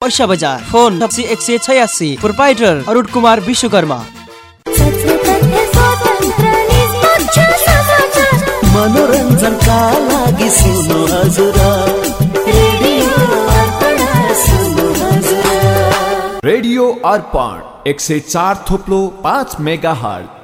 पैसा बजार फोन एक सय छयासी प्रोपाइटर अरुण कुमार विश्वकर्मा। मनोरञ्जनका लागि सुन्नु हजुर। रेडियो अर्पण एक सय चार थोप्लो पाँच मेगा हट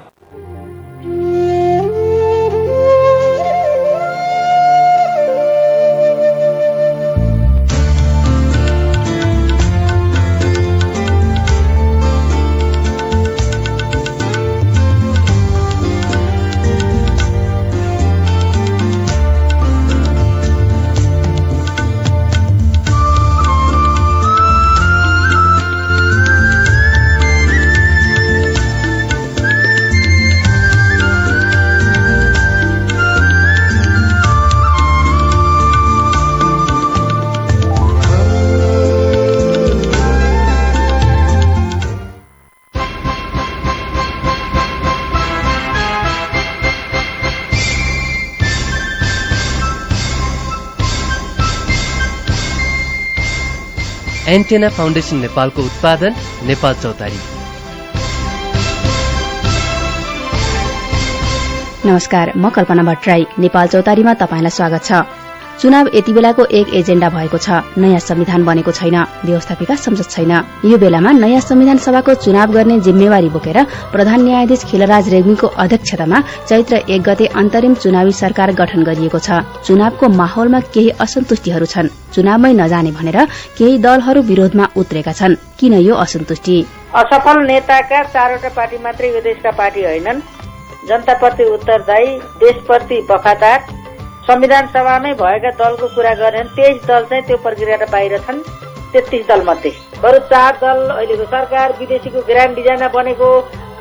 एन्टेना फाउन्डेसन नेपालको उत्पादन नेपाल चौतारी। नमस्कार म कल्पना भट्टराई नेपाल चौतारीमा तपाईँलाई स्वागत छ। चुनाव यति बेलाको एक एजेण्डा भएको छ। नयाँ संविधान बनेको छैन। व्यवस्थापिका संसद छैन। यो बेलामा नयाँ संविधान सभाको चुनाव गर्ने जिम्मेवारी बोकेर प्रधान न्यायाधीश खिलराज रेग्मीको अध्यक्षतामा चैत्र एक गते अन्तरिम चुनावी सरकार गठन गरिएको छ। चुनावको माहौलमा केही असन्तुष्टिहरू छन्। चुनावमै नजाने भनेर केही दलहरू विरोधमा उत्रेका छन्। किन यो असन्तुष्टि? असफल नेताका चारवटा पार्टी मात्रै यो देशका पार्टी होइनन्। जनताप्रति उत्तरदायी देशप्रति वफादार संविधान सभामै भएका दलको कुरा गरे भने तेइस दल चाहिँ त्यो प्रक्रियाबाट बाहिर छन् तेत्तिस दल मध्ये। बरु चार दल अहिलेको सरकार विदेशीको ग्रान्ड डिजाइनमा बनेको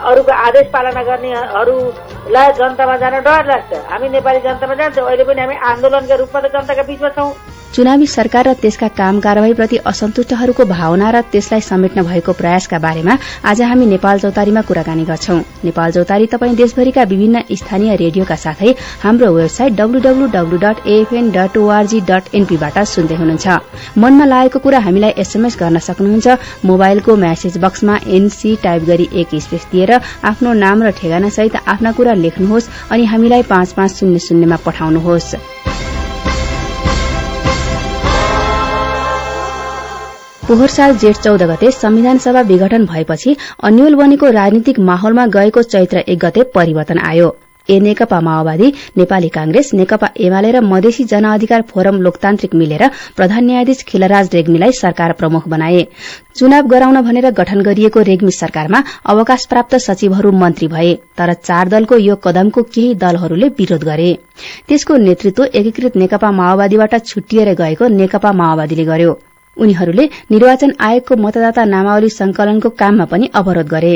अरूको आदेश पालना गर्नेहरूलाई जनतामा जान डर लाग्छ। हामी नेपाली जनतामा जान्छौँ अहिले पनि हामी आन्दोलनका रूपमा त जनताका बिचमा छौँ। चुनावी सरकार र त्यसका काम कारवाहीप्रति असन्तुष्टहरूको भावना र त्यसलाई समेट्न भएको प्रयासका बारेमा आज हामी नेपाल चौतारीमा कुराकानी गर्छौं। नेपाल चौतारी तपाईँ देशभरिका विभिन्न स्थानीय रेडियोका साथै हाम्रो website WWW dot AFN dot ORG dot एनपीबाट सुन्दै हुनुहुन्छ। मनमा लागेको कुरा हामीलाई एसएमएस गर्न सक्नुहुन्छ। मोबाइलको म्यासेज बक्समा एनसी टाइप गरी एक स्पेस दिएर आफ्नो नाम र ठेगाना सहित आफ्ना कुरा लेख्नुहोस् अनि हामीलाई पाँच पाँच शून्य शून्यमा पठाउनुहोस्। पोहोर साल जेठ चौध गते संविधान सभा विघटन भएपछि अन्यल बनेको राजनीतिक माहौलमा गएको चैत्र एक गते परिवर्तन आयो। ए नेकपा माओवादी नेपाली कांग्रेस नेकपा एमाले र मधेसी जनअधिकार फोरम लोकतान्त्रिक मिलेर प्रधान न्यायाधीश खिलराज रेग्मीलाई सरकार प्रमुख बनाए। चुनाव गराउन भनेर गठन गरिएको रेग्मी सरकारमा अवकाश प्राप्त सचिवहरू मन्त्री भए तर चार दलको यो कदमको केही दलहरूले विरोध गरे। त्यसको नेतृत्व एकीकृत नेकपा माओवादीबाट छुट्टिएर गएको नेकपा माओवादीले गर्यो। उनीहरूले निर्वाचन आयोगको मतदाता नामावली संकलनको काममा पनि अवरोध गरे।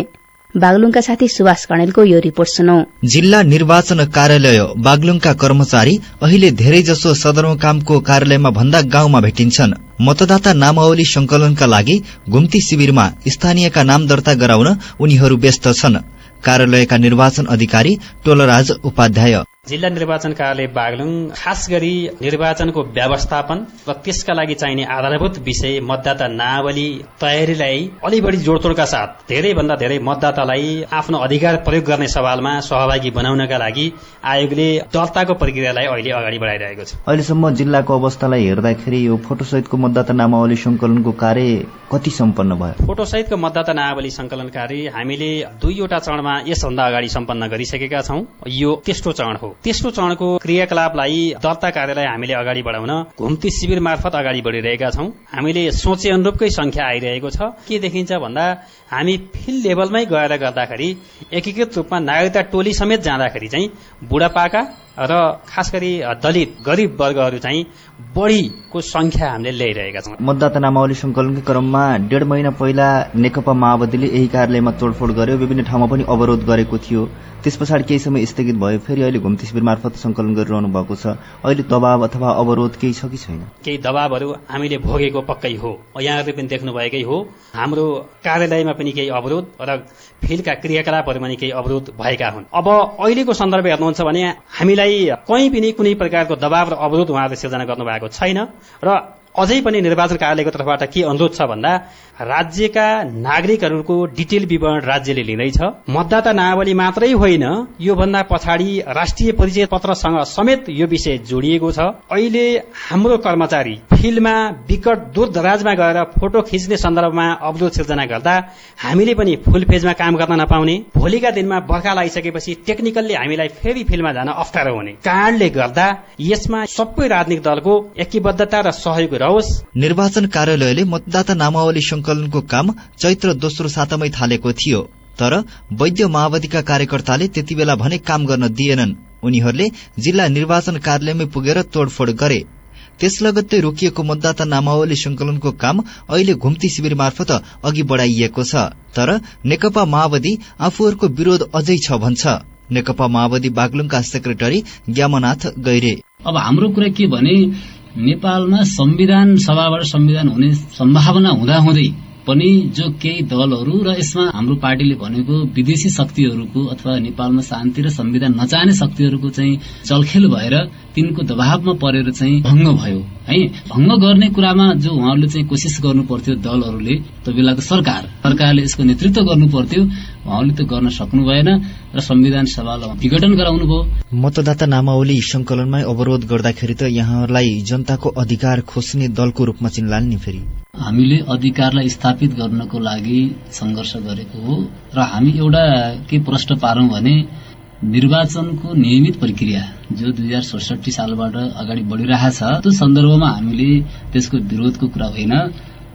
बागलुङका साथी सुभाष कणेलको यो रिपोर्ट सुनौ। जिल्ला निर्वाचन कार्यालय बागलुङका कर्मचारी अहिले धेरै जसो सदरमुकामको कार्यालयमा भन्दा गाउँमा भेटिन्छन्। मतदाता नामावली संकलनका लागि घुम्ती शिविरमा स्थानीयका नाम दर्ता गराउन उनीहरू व्यस्त छन्। कार्यालयका निर्वाचन अधिकारी टोलराज उपाध्याय। जिल्ला निर्वाचन कार्यालय बागलुङ खास गरी निर्वाचनको व्यवस्थापन र त्यसका लागि चाहिने आधारभूत विषय मतदाता नावली तयारीलाई अलि बढी जोडतोडका साथ धेरै भन्दा धेरै मतदातालाई आफ्नो अधिकार प्रयोग गर्ने सवालमा सहभागी बनाउनका लागि आयोगले दर्ताको प्रक्रियालाई अहिले अगाडि बढाइरहेको छ। अहिलेसम्म जिल्लाको अवस्थालाई हेर्दाखेरि यो फोटोसहितको मतदाता नामावली संकलनको कार्य कति सम्पन्न भयो? फोटोसहितको मतदाता नामावली संकलन कार्य हामीले दुईवटा चरणमा यसभन्दा अगाडि सम्पन्न गरिसकेका छौं। यो तेस्रो चरण हो। तेस्रो चरणको क्रियाकलापलाई दर्ता कार्यलाई हामीले अगाडि बढाउन घुम्ती शिविर मार्फत अगाडि बढ़िरहेका छौं। हामीले सोचे अनुरूपकै संख्या आइरहेको छ। के देखिन्छ भन्दा हामी फिल्ड लेभलमै गएर गर्दाखेरि एकीकृत रूपमा नागरिकता टोली समेत जाँदाखेरि चाहिँ बुढापाका र खास गरी दलित गरिब वर्गहरू चाहिँ बढ़ीको संख्या हामीले ल्याइरहेका छौँ। मतदाता नामावली संकलनकै क्रममा डेढ महिना पहिला नेकपा माओवादीले यही कार्यालयमा तोडफोड गर्यो विभिन्न ठाउँमा पनि अवरोध गरेको थियो। त्यस पछाडि केही समय स्थगित भयो फेरि अहिले घुम्ती शिविर मार्फत संकलन गरिरहनु भएको छ। अहिले दबाव अथवा अवरोध केही छ कि छैन? केही दबावहरू हामीले भोगेको पक्कै हो। यहाँहरूले पनि देख्नुभएकै हो हाम्रो कार्यालयमा पनि केही अवरोध र फिल्डका पनि केही अवरोध भएका हुन्। अब अहिलेको सन्दर्भ हेर्नुहुन्छ भने हामीलाई कहीँ पनि कुनै प्रकारको दबाव र अवरोध उहाँहरूले सिर्जना गर्नुभएको छैन र अझै पनि निर्वाचन कार्यालयको तर्फबाट के अनुरोध छ भन्दा राज्यका नागरिकहरूको डिटेल विवरण राज्यले लिँदैछ। मतदाता नावली मात्रै होइन योभन्दा पछाडि राष्ट्रिय परिचय पत्रसँग समेत यो विषय जोडिएको छ। अहिले हाम्रो कर्मचारी फिल्डमा विकट दूर दराजमा गएर फोटो खिच्ने सन्दर्भमा अवरोध सिर्जना गर्दा हामीले पनि फुल पेजमा काम गर्न नपाउने। भोलिका दिनमा बर्खा लगाइसकेपछि टेक्निकल्ली हामीलाई फेरि फिल्डमा जान अप्ठ्यारो हुने कारणले गर्दा यसमा सबै राजनीतिक दलको एकीबद्धता र सहयोग रहोस्। निर्वाचन कार्यालयले मतदाता नामावली संकलनको काम चैत्र दोस्रो सातामै थालेको थियो। तर वैद्य माओवादीका कार्यकर्ताले त्यति बेला भने काम गर्न दिएनन्। उनीहरूले जिल्ला निर्वाचन कार्यालयमै पुगेर तोडफोड गरे। त्यस लगत्तै रोकिएको मतदाता नामावली संकलनको काम अहिले घुम्ती शिविर मार्फत अघि बढ़ाइएको छ। तर नेकपा माओवादी आफूहरूको विरोध अझै छ भन्छ। नेकपा माओवादी बागलुङका सेक्रेटरी ज्ञामनाथ गैरे। अब हाम्रो कुरा के भने नेपालमा संविधान सभाबाट संविधान हुने सम्भावना हुँदाहुँदै पनि जो केही दलहरू र यसमा हाम्रो पार्टीले भनेको विदेशी शक्तिहरूको अथवा नेपालमा शान्ति र संविधान नचाहने शक्तिहरूको चाहिँ चलखेल भएर तिनको दबावमा परेर चाहिँ भंग भयो। है भंग गर्ने कुरामा जो उहाँहरूले चाहिँ कोसिस गर्नु पर्थ्यो दलहरूले त्यो बेलाको सरकार सरकारले यसको नेतृत्व गर्नु पर्थ्यो। उहाँले त गर्न सक्नु भएन र संविधान सभालाई विघटन गराउनु भयो। मतदाता नामावली संकलनमै अवरोध गर्दाखेरि त यहाँहरूलाई जनताको अधिकार खोज्ने दलको रूपमा चिन्लान् नि फेरि। हामीले अधिकारलाई स्थापित गर्नको लागि संघर्ष गरेको हो र हामी एउटा के प्रश्न पारौं भने निर्वाचनको नियमित प्रक्रिया जो दुई हजार सडसठी सालबाट अगाडि बढ़िरहेछ त्यो सन्दर्भमा हामीले त्यसको विरोधको कुरा होइन।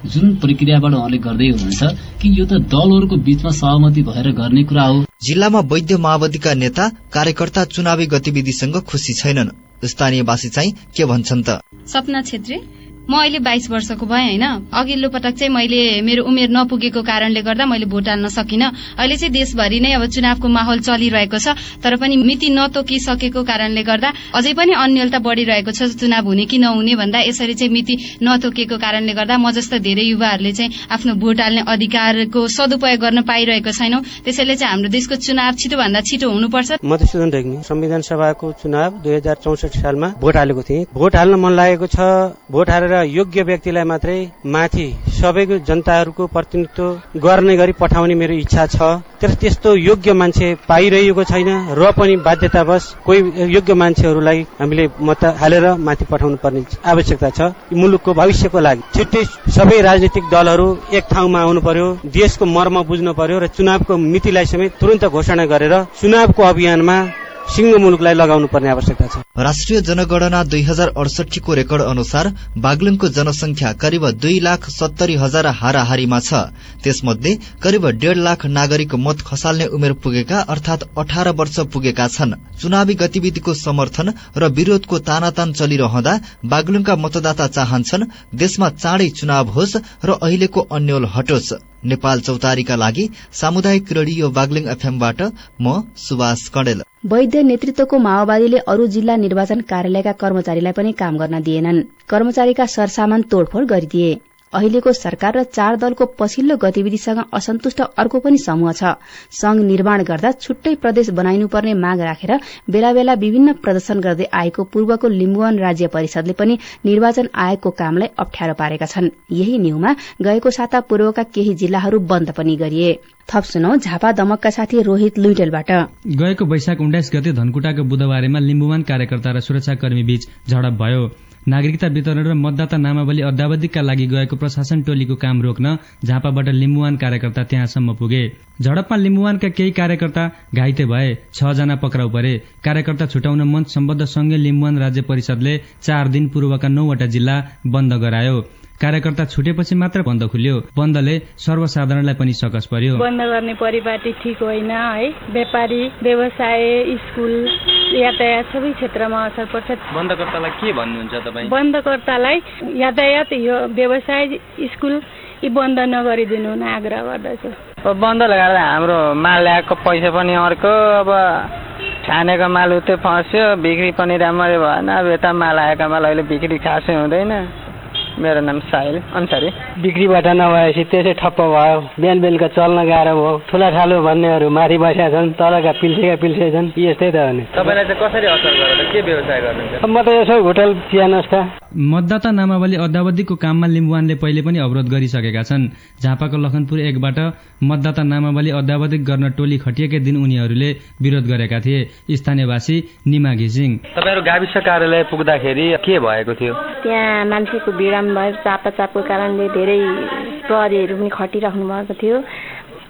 जुन प्रक्रियाबाट उहाँले गर्दै हुनुहुन्छ कि यो त दलहरूको बीचमा सहमति भएर गर्ने कुरा हो। जिल्लामा वैद्य माओवादीका नेता कार्यकर्ता चुनावी गतिविधिसँग खुशी छैनन्। स्थानीयवासी चाहिँ के भन्छन् त? सपना छेत्री म अहिले बाइस वर्षको भएँ होइन? अघिल्लो पटक चाहिँ मैले मेरो उमेर नपुगेको कारणले गर्दा मैले भोट हाल्न सकिनँ। अहिले चाहिँ देशभरि नै अब चुनावको माहौल चलिरहेको छ तर पनि मिति नतोकिसकेको कारणले गर्दा अझै पनि अन्यलता बढ़िरहेको छ चुनाव हुने कि नहुने भन्दा यसरी चाहिँ मिति नतोकिएको कारणले गर्दा म जस्ता धेरै युवाहरूले चाहिँ आफ्नो भोट हाल्ने अधिकारको सदुपयोग गर्न पाइरहेको छैनौं। त्यसैले चाहिँ हाम्रो देशको चुनाव छिटोभन्दा छिटो हुनुपर्छ। मधुसूदन रेग्मी संविधान सभाको चुनाव दुई सालमा भोट हालेको थिएँ। भोट हाल्न मन लागेको छ भोट हालेर योग्य व्यक्तिलाई मात्रै माथि सबैको जनताहरूको प्रतिनिधित्व गर्ने गरी पठाउने मेरो इच्छा छ। तर त्यस्तो योग्य मान्छे पाइरहेको छैन र पनि बाध्यतावश कोही योग्य मान्छेहरूलाई हामीले मत हालेर माथि पठाउनु पर्ने आवश्यकता छ। मुलुकको भविष्यको लागि छिट्टै सबै राजनीतिक दलहरू एक ठाउँमा आउनु पर्यो देशको मर्म बुझ्नु पर्यो र चुनावको मितिलाई समेत तुरन्त घोषणा गरेर चुनावको अभियानमा सिंह मुलुकलाई लगाउनु पर्ने आवश्यकता छ। राष्ट्रिय जनगणना दुई हजार अडसठीको रेकर्ड अनुसार बागलुङको जनसंख्या करिब दुई लाख सत्तरी हजार हाराहारीमा छ। त्यसमध्ये करिब डेढ़ लाख नागरिक मत खसाल्ने उमेर पुगेका अर्थात अठार वर्ष पुगेका छन्। चुनावी गतिविधिको समर्थन र विरोधको तानातान चलिरहँदा बागलुङका मतदाता चाहन्छन् देशमा चाँडै चुनाव होस् र अहिलेको अन्यल हटोस्। नेपाल चौतारीका लागि सामुदायिक रेडियो बागलिङ एफएमबाट म सुभाष कडेल। वैद्य नेतृत्वको माओवादीले अरू जिल्ला निर्वाचन कार्यालयका कर्मचारीलाई पनि काम गर्न दिएनन्। कर्मचारीका सरसामान तोडफोड गरिदिए। अहिलेको सरकार र चार दलको पछिल्लो गतिविधिसँग असन्तुष्ट अर्को पनि समूह छ। संघ निर्माण गर्दा छुट्टै प्रदेश बनाइनुपर्ने माग राखेर बेला बेला विभिन्न प्रदर्शन गर्दै आएको पूर्वको लिम्बुवान राज्य परिषदले पनि निर्वाचन आयोगको कामलाई अप्ठ्यारो पारेका छन्। यही न्यूमा गएको साता पूर्वका केही जिल्लाहरू बन्द पनि गरिए। थप सुनौ झापा दमकका साथी रोहित लुइटेलबाट। गएको वैशाख उन्नाइस गते धनकुटाको बुधबारेमा लिम्बुवान कार्यकर्ता र सुरक्षाकर्मी बीच झडप भयो। नागरिकता वितरण र मतदाता नामावली अद्यावधिकका लागि गएको प्रशासन टोलीको काम रोक्न झापाबाट लिम्बुवान कार्यकर्ता त्यहाँसम्म पुगे। झडपमा लिम्बुवानका केही कार्यकर्ता घाइते भए छ जना पक्राउ परे। कार्यकर्ता छुटाउन मञ्च सम्बद्ध संघीय लिम्बुवान राज्य परिषदले चार दिन पूर्वका नौवटा जिल्ला बन्द गरायो। कार्यकर्ता छुटेपछि मात्र बन्द खुल्यो। बन्दले सर्वसाधारणलाई पनि सकस पर्यो। बन्द गर्ने परिपाटी ठिक होइन है? व्यापारी व्यवसाय स्कुल यातायात सबै क्षेत्रमा असर पर्छ। बन्दकर्तालाई के भन्नुहुन्छ तपाईँ? बन्दकर्तालाई यातायात यो व्यवसाय स्कुल यी बन्द नगरिदिनु हुन आग्रह गर्दछु। अब बन्दले गर्दा हाम्रो माल ल्याएको पैसा पनि अर्को अब छानेको माल उतै फस्यो बिक्री पनि राम्ररी भएन। अब यता माल आएको माल अहिले बिक्री खासै हुँदैन। मेरो नाम साहिल अन्सारी। बिक्रीबाट नभएपछि त्यसै ठप्प भयो। बिहान बेलुका चल्न गाह्रो भयो। ठुला ठालो भन्नेहरू माथि बसेका छन् तलका पिल्सेका पिल्से छन्। यस्तै त हो नि तपाईँलाई चाहिँ कसरी असर गरेर के व्यवसाय गर्नुहुन्छ? म त यसो होटल चिया नास्ता। मतदाता नामावली अद्यावधिकको काममा लिम्बुवानले पहिले पनि अवरोध गरिसकेका छन्। झापाको लखनपुर एकबाट मतदाता नामावली अद्यावधिक गर्न टोली खटिएकै दिन उनीहरूले विरोध गरेका थिए। स्थानीयवासी निमा घिसिङ तपाईँहरू गाविस कार्यालय पुग्दाखेरि के भएको थियो? त्यहाँ मान्छेको भिडाम भयो चापाचापको कारणले धेरै प्रहरीहरू पनि खटिराख्नु भएको थियो।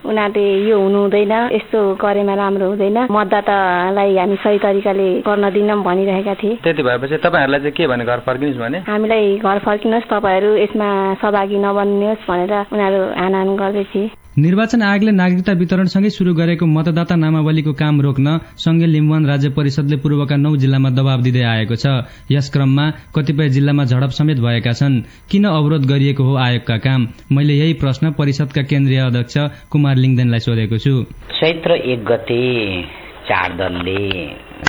उनीहरूले यो हुनु हुँदैन यस्तो गरेमा राम्रो हुँदैन। मतदातालाई हामी सही तरिकाले गर्न दिनौँ भनिरहेका थिए। त्यति भएपछि तपाईँहरूलाई चाहिँ के भने घर फर्किनुहोस् भने? हामीलाई घर फर्किनुहोस् तपाईँहरू यसमा सहभागी नबन्नुहोस् भनेर उनीहरू हानहान गर्दै थिए निर्वाचन आयोगले नागरिकता वितरणसँगै शुरू गरेको मतदाता नामावलीको काम रोक्न संघीय लिम्बुवान राज्य परिषदले पूर्वका नौ जिल्लामा दबाव दिँदै आएको छ। यस क्रममा कतिपय जिल्लामा झडप समेत भएका छन्। किन अवरोध गरिएको हो आयोगका काम? मैले यही प्रश्न परिषदका केन्द्रीय अध्यक्ष कुमार लिङदेनलाई सोधेको छु। चैत्र एक गते चार दलले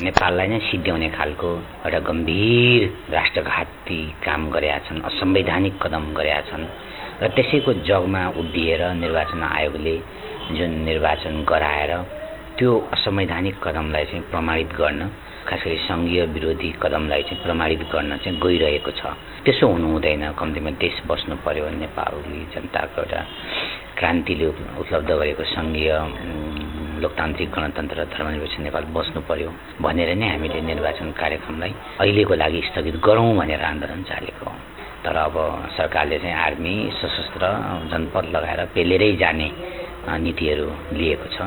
नेपाललाई नै सिद्ध्याउने खालको एउटा गम्भीर राष्ट्रघाती काम गरेका छन् असंवैधानिक कदम गरेका छन् र त्यसैको जगमा उभिएर निर्वाचन आयोगले जुन निर्वाचन गराएर त्यो असंवैधानिक कदमलाई चाहिँ प्रमाणित गर्न खास गरी सङ्घीय विरोधी कदमलाई चाहिँ प्रमाणित गर्न चाहिँ गइरहेको छ। त्यसो हुनु हुँदैन कम्तीमा देश बस्नु पर्यो नेपाली जनताको एउटा क्रान्तिले उपलब्ध गरेको सङ्घीय लोकतान्त्रिक गणतन्त्र धर्मनिरपेक्ष नेपाल बस्नु पर्यो भनेर नै हामीले निर्वाचन कार्यक्रमलाई अहिलेको लागि स्थगित गरौँ भनेर आन्दोलन चालेको हो। तर अब सरकारले चाहिँ आर्मी सशस्त्र जनपद लगाएर पेलेरै जाने नीतिहरू लिएको छ।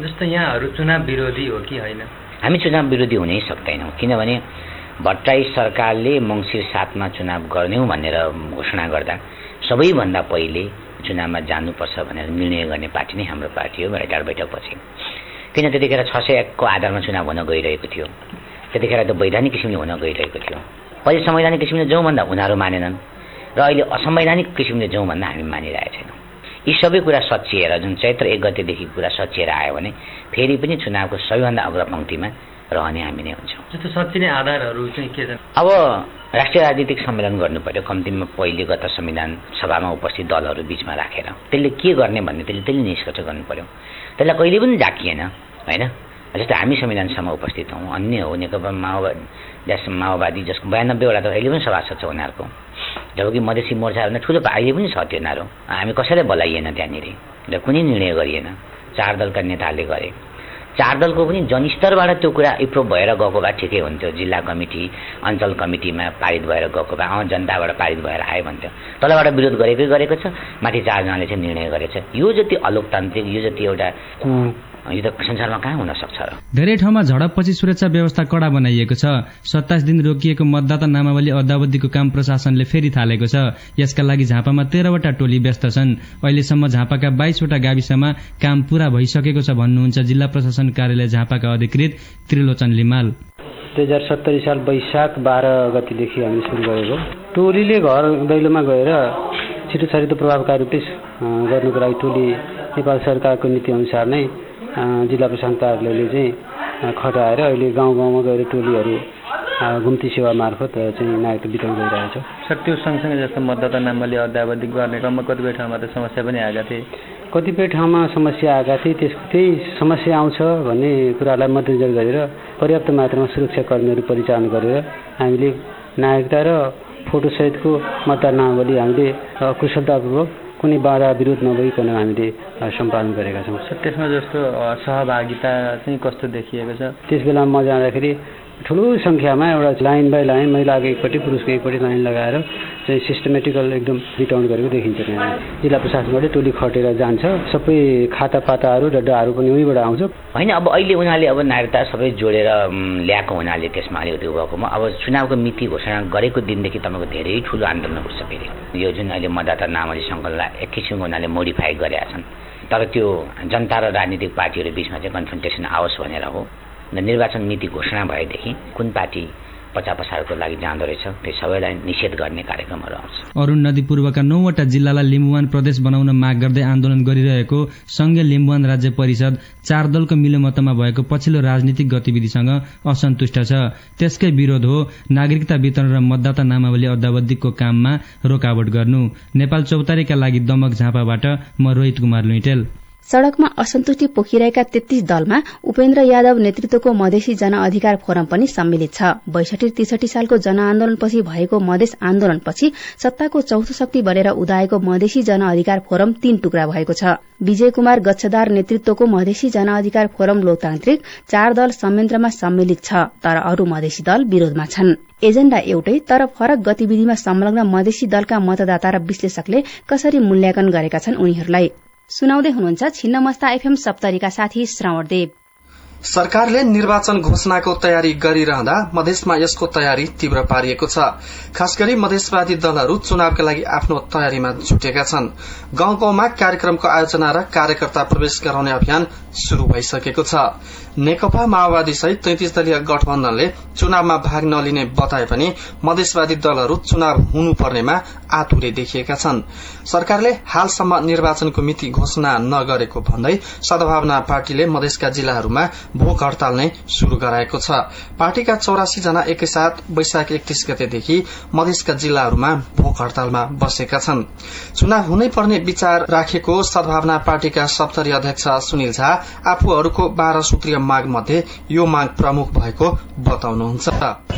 जस्तो यहाँहरू चुनाव विरोधी हो कि होइन? हामी चुनाव विरोधी हुनै सक्दैनौँ किनभने भट्टराई सरकारले मङ्सिर सातमा चुनाव गर्नेऊ भनेर घोषणा गर्दा सबैभन्दा पहिले चुनावमा जानुपर्छ भनेर निर्णय गर्ने पार्टी नै हाम्रो पार्टी हो भेटाड बैठकपछि। किन त्यतिखेर छ सय एकको आधारमा चुनाव हुन गइरहेको थियो। त्यतिखेर त वैधानिक किसिमले हुन गइरहेको थियो। पहिले संवैधानिक किसिमले जाउँ भन्दा उनीहरू मानेनन् र अहिले असंवैधानिक किसिमले जाउँ भन्दा हामी मानिरहेका छैनौँ। यी सबै कुरा सचिएर जुन चैत्र एक गतेदेखि कुरा सचिएर आयो भने फेरि पनि चुनावको सबैभन्दा अग्रपङ्क्तिमा रहने हामी नै हुन्छौँ। जस्तो सचिने आधारहरू चाहिँ के छन्? अब राष्ट्रिय राजनीतिक सम्मेलन गर्नु पर्यो। कम्तीमा पहिले गत संविधान सभामा उपस्थित दलहरू बिचमा राखेर। त्यसले के गर्ने भन्ने त्यसले त्यसले निष्कर्ष गर्नु पर्यो। त्यसलाई कहिले पनि डाकिएन होइन? जस्तो हामी संविधान सभामा उपस्थित हौँ अन्य हो नेकपा माओवादी जस माओवादी जसको बयानब्बेवटा त अहिले पनि सभासद छ उनीहरूको। जबकि मधेसी मोर्चाहरूमा ठुलो अहिले पनि छ त्यो उनीहरू हामी कसैलाई बोलाइएन त्यहाँनिर। र कुनै निर्णय गरिएन। चार दलका नेताहरूले गरे। चार दलको पनि जनस्तरबाट त्यो कुरा इप्रुभ भएर गएको भए ठिकै हुन्थ्यो। जिल्ला कमिटी अञ्चल कमिटीमा पारित भएर गएको भए अँ जनताबाट पारित भएर आयो भन्थ्यो। तलबाट विरोध गरेकै गरेको छ माथि चारजनाले चाहिँ निर्णय गरेछ। यो जति अलोकतान्त्रिक यो जति एउटा कु यो त संसारमा कहाँ हुन सक्छ? र धेरै ठाउँमा झडपपछि सुरक्षा व्यवस्था कडा बनाइएको छ। सत्ताइस दिन रोकिएको मतदाता नामावली अद्यावधिको काम प्रशासनले फेरि थालेको छ। यसका लागि झापामा तेह्रवटा टोली व्यस्त छन्। अहिलेसम्म झापाका बाइसवटा गाविसमा काम पूरा भइसकेको छ भन्नुहुन्छ जिल्ला प्रशासन कार्यालय झापाका अधिकृत त्रिलोचन लिमाल। दुई हजार सत्तरी साल वैशाख बाह्र गतिदेखि हामी सुरु गरेको। टोलीले घर दैलोमा गएर छिटो छरितो प्रभावकारी रूपले गर्नुको लागि टोली नेपाल सरकारको नीति अनुसार नै जिल्ला प्रशासन कार्यालयले चाहिँ खटाएर अहिले गाउँ गाउँमा गएर टोलीहरू घुम्ती सेवा मार्फत चाहिँ नागरिक वितरण गरिरहेछ। सर त्यो सँगसँगै जस्तो मतदाता नामले अद्यावधि गर्ने क्रममा कतिपय ठाउँमा त समस्या पनि आएका थिए। कतिपय ठाउँमा समस्या आएका थिए त्यस त्यही समस्या आउँछ भन्ने कुरालाई मध्यनजर गरेर पर्याप्त मात्रामा सुरक्षाकर्मीहरू परिचालन गरेर हामीले नागरिकता र फोटोसहितको मतदान नामावली हामीले कुशलतापूर्वक कुनै बाधा विरोध नभइकन हामीले सम्पादन गरेका छौँ। त्यसमा जस्तो सहभागिता चाहिँ कस्तो देखिएको छ? त्यस बेला म जाँदाखेरि ठुलो सङ्ख्यामा एउटा लाइन बाई लाइन महिलाको एकपट्टि पुरुषको एकपट्टि लाइन लगाएर चाहिँ सिस्टमेटिकल एकदम वितरण गरेको देखिन्छ त्यहाँ। जिल्ला प्रशासनबाटै टोली खटेर जान्छ। सबै खाता पाताहरू र डाहरू पनि उहीँबाट आउँछ। होइन अब अहिले उनीहरूले अब नागरिकता सबै जोडेर ल्याएको हुनाले त्यसमा अलिकति गएकोमा अब चुनावको मिति घोषणा गरेको दिनदेखि तपाईँको धेरै ठुलो आन्दोलन उठ्छ फेरि। यो जुन अहिले मतदाता नामली सङ्कलनलाई एक किसिमको उनीहरूले मोडिफाई गरेका छन्। तर त्यो जनता र राजनीतिक पार्टीहरू बिचमा चाहिँ कन्फ्रन्टेसन आओस् भनेर हो। निर्वाचन नीति घोषणा भएदेखि कुन पार्टी प्रचार प्रसारको लागि जाँदो रहेछ त्यो सबैलाई निषेध गर्ने कार्यक्रमहरू आउँछ। अरूण नदी पूर्वका नौवटा जिल्लालाई लिम्बुवान प्रदेश बनाउन माग गर्दै आन्दोलन गरिरहेको संघीय लिम्बुवान राज्य परिषद चार दलको मिलोमतमा भएको पछिल्लो राजनीतिक गतिविधिसँग असन्तुष्ट छ। त्यसकै विरोध हो नागरिकता वितरण र मतदाता नामावली अद्यावधिकको काममा रोकावट गर्नु। नेपाल चौतारीका लागि दमक झापाबाट म रोहित कुमार लुइटेल। सड़कमा असन्तुष्टि पोखिरहेका तेत्तीस दलमा उपेन्द्र यादव नेतृत्वको मधेसी जनअधिकार फोरम पनि सम्मिलित छ। बैसठी त्रिसठी सालको जनआन्दोलनपछि भएको मधेस आन्दोलनपछि सत्ताको चौथो शक्ति बनेर उदाएको मधेसी जनअधिकार फोरम तीन टुक्रा भएको छ। विजय कुमार गच्छदार नेतृत्वको मधेसी जनअधिकार फोरम लोकतान्त्रिक चार दल संयन्त्रमा सम्मिलित छ तर अरू मधेसी दल विरोधमा छन्। एजेण्डा एउटै तर फरक गतिविधिमा संलग्न मधेसी दलका मतदाता र विश्लेषकले कसरी मूल्याङ्कन गरेका छन् उनीहरूलाई सुनाउँदै हुनुहुन्छ छिन्नमस्ता एफएम सप्तरीका साथी श्रवणदेव सरकारले निर्वाचन घोषणाको तयारी गरिरहँदा मधेसमा यसको तयारी तीव्र पारिएको छ। खास गरी मधेसवादी दलहरू चुनावका लागि आफ्नो तयारीमा जुटेका छन्। गाउँ गाउँमा कार्यक्रमको आयोजना र कार्यकर्ता प्रवेश गराउने अभियान शुरू भइसकेको छ। नेकपा माओवादी सहित तैतिस दलीय गठबन्धनले चुनावमा भाग नलिने बताए पनि मधेसवादी दलहरू चुनाव हुनुपर्नेमा आतुरे देखिएका छन्। सरकारले हालसम्म निर्वाचनको मिति घोषणा नगरेको भन्दै सद्भावना पार्टीले मधेसका जिल्लाहरूमा भोक हड़ताल नै शुरू गराएको छ। पार्टीका चौरासी जना एकैसाथ वैशाख एकतीस गतेदेखि मधेसका जिल्लाहरूमा भोक हड़तालमा बसेका छन्। चुनाव हुनै पर्ने विचार राखेको सद्भावना पार्टीका सप्तरी अध्यक्ष सुनिल झा आफूहरूको बाह्र सूत्रीय माग मध्ये यो माग प्रमुख भएको बताउनुहुन्छ।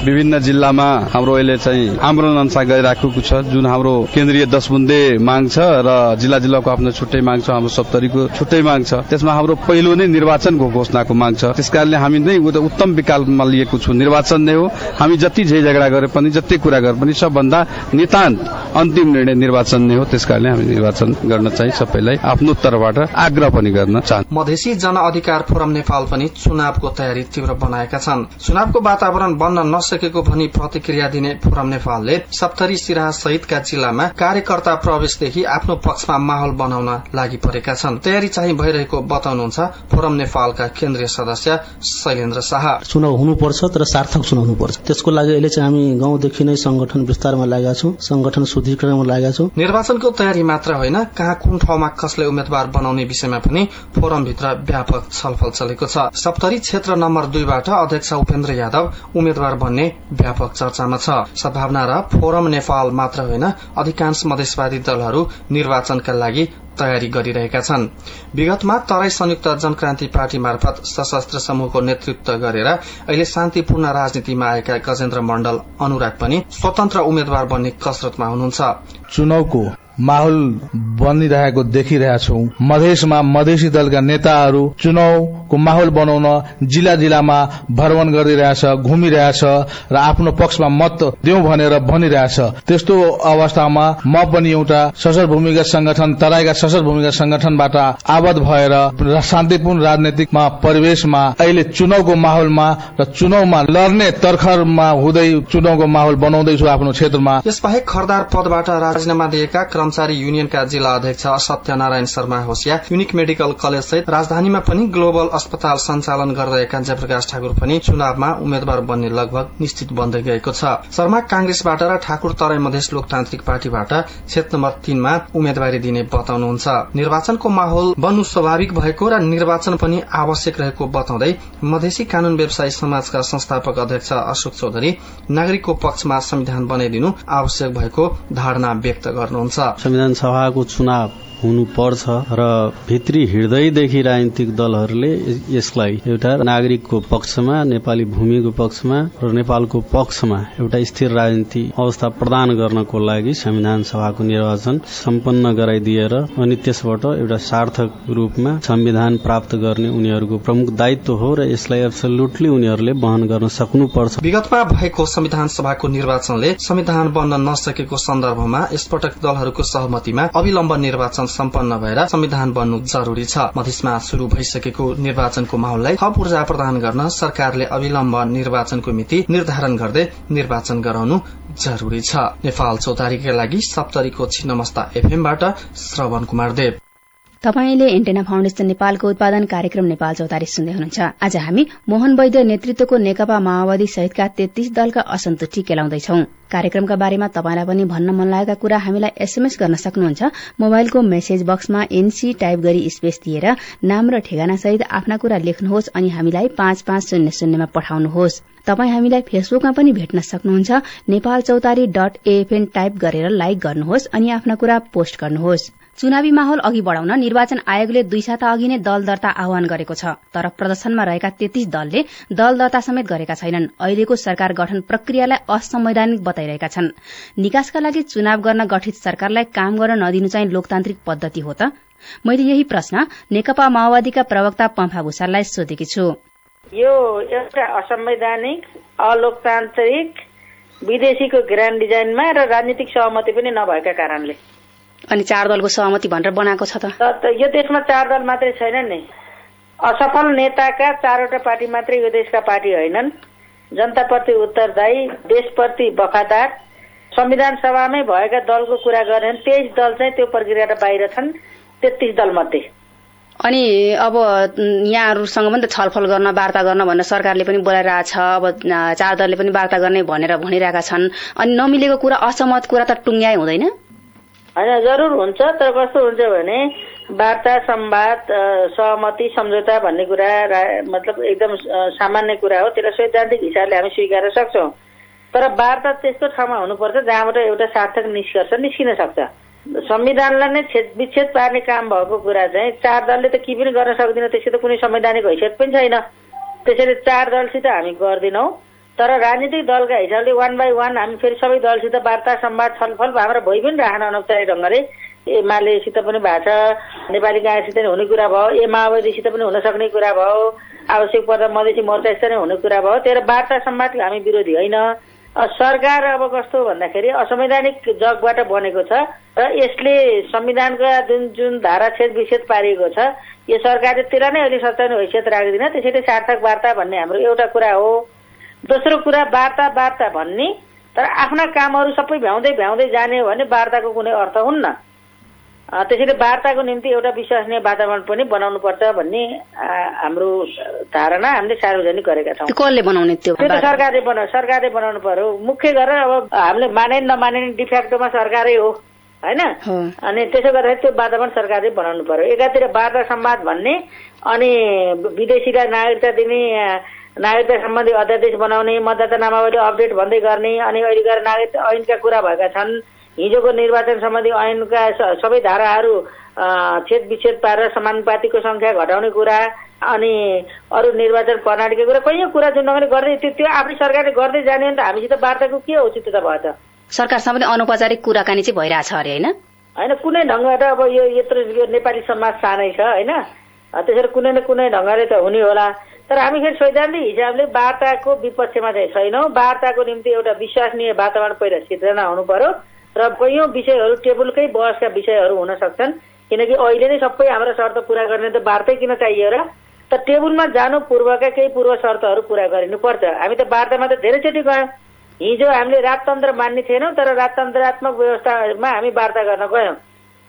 विभिन्न जिल्लामा हाम्रो अहिले चाहिँ आमरण अनुसार गरिराखेको छ जुन हाम्रो केन्द्रीय दस बुन्दे माग छ र जिल्ला जिल्लाको आफ्नो छुट्टै माग छ हाम्रो सप्तरीको छुट्टै माग छ। त्यसमा हाम्रो पहिलो नै निर्वाचनको घोषणाको माग छ। त्यसकारणले हामी नै उत्तम विकल्पमा लिएको छु। निर्वाचन नै हो। हामी जति झै झगडा गरे पनि जति कुरा गरे पनि सबभन्दा नितान्त अन्तिम निर्णय निर्वाचन नै हो। त्यसकारणले हामी निर्वाचन गर्न चाहिँ सबैलाई आफ्नो तर्फबाट आग्रह पनि गर्न चाहन्छौँ। मधेसी जन अधिकार फोरम नेपाल पनि चुनावको तयारी तीव्र बनाएका छन्। चुनावको वातावरण बन्न नसकेको भनी प्रतिक्रिया दिने फोरम नेपालले सप्तरी सिराहा सहितका जिल्लामा कार्यकर्ता प्रवेशदेखि आफ्नो पक्षमा माहौल बनाउन लागि परेका छन्। तयारी चाहिँ भइरहेको बताउनुहुन्छ फोरम नेपालका केन्द्रीय सदस्य शैलेन्द्र शाह। चुनाव हुनुपर्छ तर सार्थक चुनाव हुनुपर्छ। त्यसको लागि अहिले चाहिँ हामी गाउँदेखि नै संगठन विस्तारमा लागेका छौँ। संगठन शुद्धिकरणमा लागेका छौँ। निर्वाचनको तयारी मात्र होइन कहाँ कुन ठाउँमा कसलाई उम्मेद्वार बनाउने विषयमा पनि फोरमभित्र व्यापक छलफल चलेको छ। सप्तरी क्षेत्र नम्बर दुईबाट अध्यक्ष उपेन्द्र यादव उम्मेद्वार बन्ने व्यापक चर्चामा छ। सद्भावना र फोरम नेपाल मात्र होइन अधिकांश मधेसवादी दलहरू निर्वाचनका लागि तयारी गरिरहेका छन्। विगतमा तराई संयुक्त जनक्रान्ति पार्टी मार्फत सशस्त्र समूहको नेतृत्व गरेर अहिले शान्तिपूर्ण राजनीतिमा आएका गजेन्द्र मण्डल अनुराग पनि स्वतन्त्र उम्मेद्वार बन्ने कसरतमा हुनुहुन्छ। चुनावको माहौल बनिरहेको देखिरहेका छौँ। मधेसमा मधेसी दलका नेताहरू चुनावको माहौल बनाउन जिल्ला जिल्लामा भ्रमण गरिरहेछ घुमिरहेछ र आफ्नो पक्षमा मत देऊ भनेर भनिरहेछ। त्यस्तो अवस्थामा म पनि एउटा सशस्त्र भूमिगत संगठन तराईका सशस्त्र भूमिगत संगठनबाट आबद्ध भएर शान्तिपूर्ण राजनैतिकमा परिवेशमा अहिले चुनावको माहौलमा र चुनावमा लड्ने तर्खरमा हुँदै चुनावको माहौल बनाउँदैछु आफ्नो क्षेत्रमा। यसबाहेक खरदार पदबाट राजीनामा दिएका कर्मचारी युनियनका जिल्ला अध्यक्ष सत्यनारायण शर्मा होसिया युनिक मेडिकल कलेज सहित राजधानीमा पनि ग्लोबल अस्पताल सञ्चालन गर्दै जयप्रकाश ठाकुर पनि चुनावमा उम्मेद्वार बन्ने लगभग निश्चित बन्दै गएको छ। शर्मा कांग्रेसबाट र ठाकुर तराई मधेस लोकतान्त्रिक पार्टीबाट क्षेत्र नम्बर तीनमा उम्मेद्वारी दिने बताउनुहुन्छ। निर्वाचनको माहौल बन्नु स्वाभाविक भएको र निर्वाचन पनि आवश्यक रहेको बताउँदै मधेसी कानून व्यवसायी समाजका संस्थापक अध्यक्ष अशोक चौधरी नागरिकको पक्षमा संविधान बनाइदिनु आवश्यक भएको धारणा व्यक्त गर्नुहुन्छ। संविधान सभाको चुनाव हुनुपर्छ र भित्री हृदयदेखि राजनीतिक दलहरूले यसलाई एउटा नागरिकको पक्षमा नेपाली भूमिको पक्षमा र नेपालको पक्षमा एउटा स्थिर राजनीति अवस्था प्रदान गर्नको लागि संविधान सभाको निर्वाचन सम्पन्न गराइदिएर अनि त्यसबाट एउटा सार्थक रूपमा संविधान प्राप्त गर्ने उनीहरूको प्रमुख दायित्व हो र यसलाई एब्सोल्युटली उनीहरूले वहन गर्न सक्नुपर्छ। विगतमा भएको संविधान सभाको निर्वाचनले संविधान बन्न नसकेको सन्दर्भमा यसपटक दलहरूको सहमतिमा अविलम्ब निर्वाचन सम्पन्न भएर संविधान बन्नु जरूरी छ। मधेसमा शुरू भइसकेको निर्वाचनको माहौललाई थप ऊर्जा प्रदान गर्न सरकारले अविलम्ब निर्वाचनको मिति निर्धारण गर्दै निर्वाचन गराउनु जरूरी छ। नेपाल चौतारीका लागि सप्तरीको छिन्नमस्ता एफएमबाट श्रवण कुमार देव। तपाईँले एन्टेना फाउन्डेशन नेपालको उत्पादन कार्यक्रम नेपाल चौतारी सुन्दै हुनुहुन्छ। आज हामी मोहन वैद्य नेतृत्वको नेकपा माओवादी सहितका तेत्तीस दलका असन्तुष्टि केलाउँदैछौ। कार्यक्रमका बारेमा तपाईँलाई पनि भन्न मन लागेका कुरा हामीलाई एसएमएस गर्न सक्नुहुन्छ। मोबाइलको मेसेज बक्समा एनसी टाइप गरी स्पेस दिएर नाम र ठेगाना सहित आफ्ना कुरा लेख्नुहोस् अनि हामीलाई पाँच पाँच शून्य शून्यमा पठाउनुहोस्। तपाईँ हामीलाई फेसबुकमा पनि भेट्न सक्नुहुन्छ। Nepal Chautari dot AFN type गरेर लाइक गर्नुहोस् अनि आफ्ना कुरा पोस्ट गर्नुहोस्। चुनावी माहौल अघि बढ़ाउन निर्वाचन आयोगले दुई साता अघि नै दल दर्ता आह्वान गरेको छ तर प्रदर्शनमा रहेका तेत्तीस दलले दल दर्ता समेत गरेका छैनन्। अहिलेको सरकार गठन प्रक्रियालाई असंवैधानिक बताइरहेका छन्। निकासका लागि चुनाव गर्न गठित सरकारलाई काम गर्न नदिनु चाहिँ लोकतान्त्रिक पद्धति हो त? मैले यही प्रश्न नेकपा माओवादीका प्रवक्ता पम्फा भूषाललाई सोधेकी छु। यो एउटा असंवैधानिक अलोकतान्त्रिक विदेशीको ग्रान्ड डिजाइनमा र राजनीतिक सहमति पनि नभएका कारणले। अनि चार दलको सहमति भनेर बनाएको छ त। यो देशमा चार दल मात्रै छैन नि। असफल नेताका चारवटा पार्टी मात्रै यो देशका पार्टी होइनन्। जनताप्रति उत्तरदायी देशप्रति वफादार संविधान सभामै भएका दलको कुरा गर्ने तेइस दल चाहिँ त्यो प्रक्रियाबाट बाहिर छन् तेत्तिस दल मध्ये। अनि अब यहाँहरूसँग पनि त छलफल गर्न वार्ता गर्न भनेर सरकारले पनि बोलाइरहेछ अब चार दलले पनि वार्ता गर्ने भनेर भनिरहेका छन्। अनि नमिलेको कुरा असहमत कुरा त टुङ्ग्याए हुँदैन। होइन जरुर हुन्छ तर कस्तो हुन्छ भने वार्ता संवाद सहमति सम्झौता भन्ने कुरा मतलब एकदम सामान्य कुरा हो त्यसलाई सैद्धान्तिक हिसाबले हामी स्वीकार सक्छौँ। तर वार्ता त्यस्तो ठाउँमा हुनुपर्छ जहाँबाट एउटा सार्थक निष्कर्ष निस्किन सक्छ। संविधानलाई नै छेद विच्छेद पार्ने काम भएको कुरा चाहिँ चार दलले त के पनि गर्न सक्दैन त्यसै त कुनै संवैधानिक हैसियत पनि छैन। त्यसैले चार दलसित हामी गर्दैनौँ। तर राजनीतिक दलका हिसाबले वान बाई वान हामी फेरि सबै दलसित वार्ता संवाद छलफल हाम्रो भइ पनि राख्न अनौपचारिक ढङ्गले एमालेसित पनि भएको छ नेपाली काङ्ग्रेससित पनि हुने कुरा भयो ए माओवादीसित पनि हुन सक्ने कुरा भयो आवश्यक पर्दा मधेसी मोर्चासित नै हुने कुरा भयो त्यही वार्ता संवादको हामी विरोधी होइन। सरकार अब कस्तो भन्दाखेरि असंवैधानिक जगबाट बनेको छ र यसले संविधानका जुन जुन धारा छेद विच्छेद पारिएको छ यो सरकारले त्यसलाई नै अहिले सत्ताउने हैसियत राख्दैन त्यसैले सार्थक वार्ता भन्ने हाम्रो एउटा कुरा हो। दोस्रो कुरा वार्ता वार्ता भन्ने। तर आफ्ना कामहरू सबै भ्याउँदै भ्याउँदै जाने हो भने वार्ताको कुनै अर्थ हुन्न। त्यसैले वार्ताको निम्ति एउटा विश्वसनीय वातावरण पनि बनाउनु पर्छ भन्ने हाम्रो धारणा हामीले सार्वजनिक गरेका छौँ। कसले बनाउने त्यो त्यो त सरकारले बनाउ सरकारले बनाउनु पर्यो। मुख्य गरेर अब हामीले माने नमाने डिफेक्टोमा सरकारै हो होइन? अनि त्यसो गर्दाखेरि त्यो वातावरण सरकारले बनाउनु पर्यो। एकातिर वार्ता संवाद भन्ने अनि विदेशीलाई नागरिकता दिने नागरिकता सम्बन्धी अध्यादेश बनाउने मतदाता नामावली अपडेट भन्दै गर्ने अनि अहिले गएर नागरिक ऐनका कुरा भएका छन्। हिजोको निर्वाचन सम्बन्धी ऐनका सबै धाराहरू छेद विच्छेद पारेर समानुपातिको संख्या घटाउने कुरा अनि अरू निर्वाचन प्रणालीको कुरा कैयौँ कुरा जुन ढङ्गले गर्दै त्यो त्यो आफ्नै सरकारले गर्दै जाने भने त। हामीसित वार्ताको के औचित्यता भयो त सरकारसँग पनि अनौपचारिक कुराकानी चाहिँ भइरहेछ अरे होइन? होइन कुनै ढङ्गबाट अब यो यत्रो यो नेपाली समाज सानै छ होइन? त्यसरी कुनै न कुनै ढङ्गले त हुने होला। तर हामी फेरि सैद्धान्तिक हिसाबले वार्ताको विपक्षमा चाहिँ छैनौँ। वार्ताको निम्ति एउटा विश्वसनीय वातावरण पहिला सिर्जना हुनु पर्यो र कैयौँ विषयहरू टेबलकै बहसका विषयहरू हुन सक्छन्। किनकि अहिले नै सबै हाम्रो शर्त पुरा गर्ने त वार्तै किन चाहियो र? त टेबलमा जानु पूर्वका केही पूर्व शर्तहरू पुरा गरिनुपर्छ। हामी त वार्तामा त धेरैचोटि गयौँ। हिजो हामीले राजतन्त्र मान्ने थिएनौँ तर राजतन्त्रात्मक व्यवस्थामा हामी वार्ता गर्न गयौँ।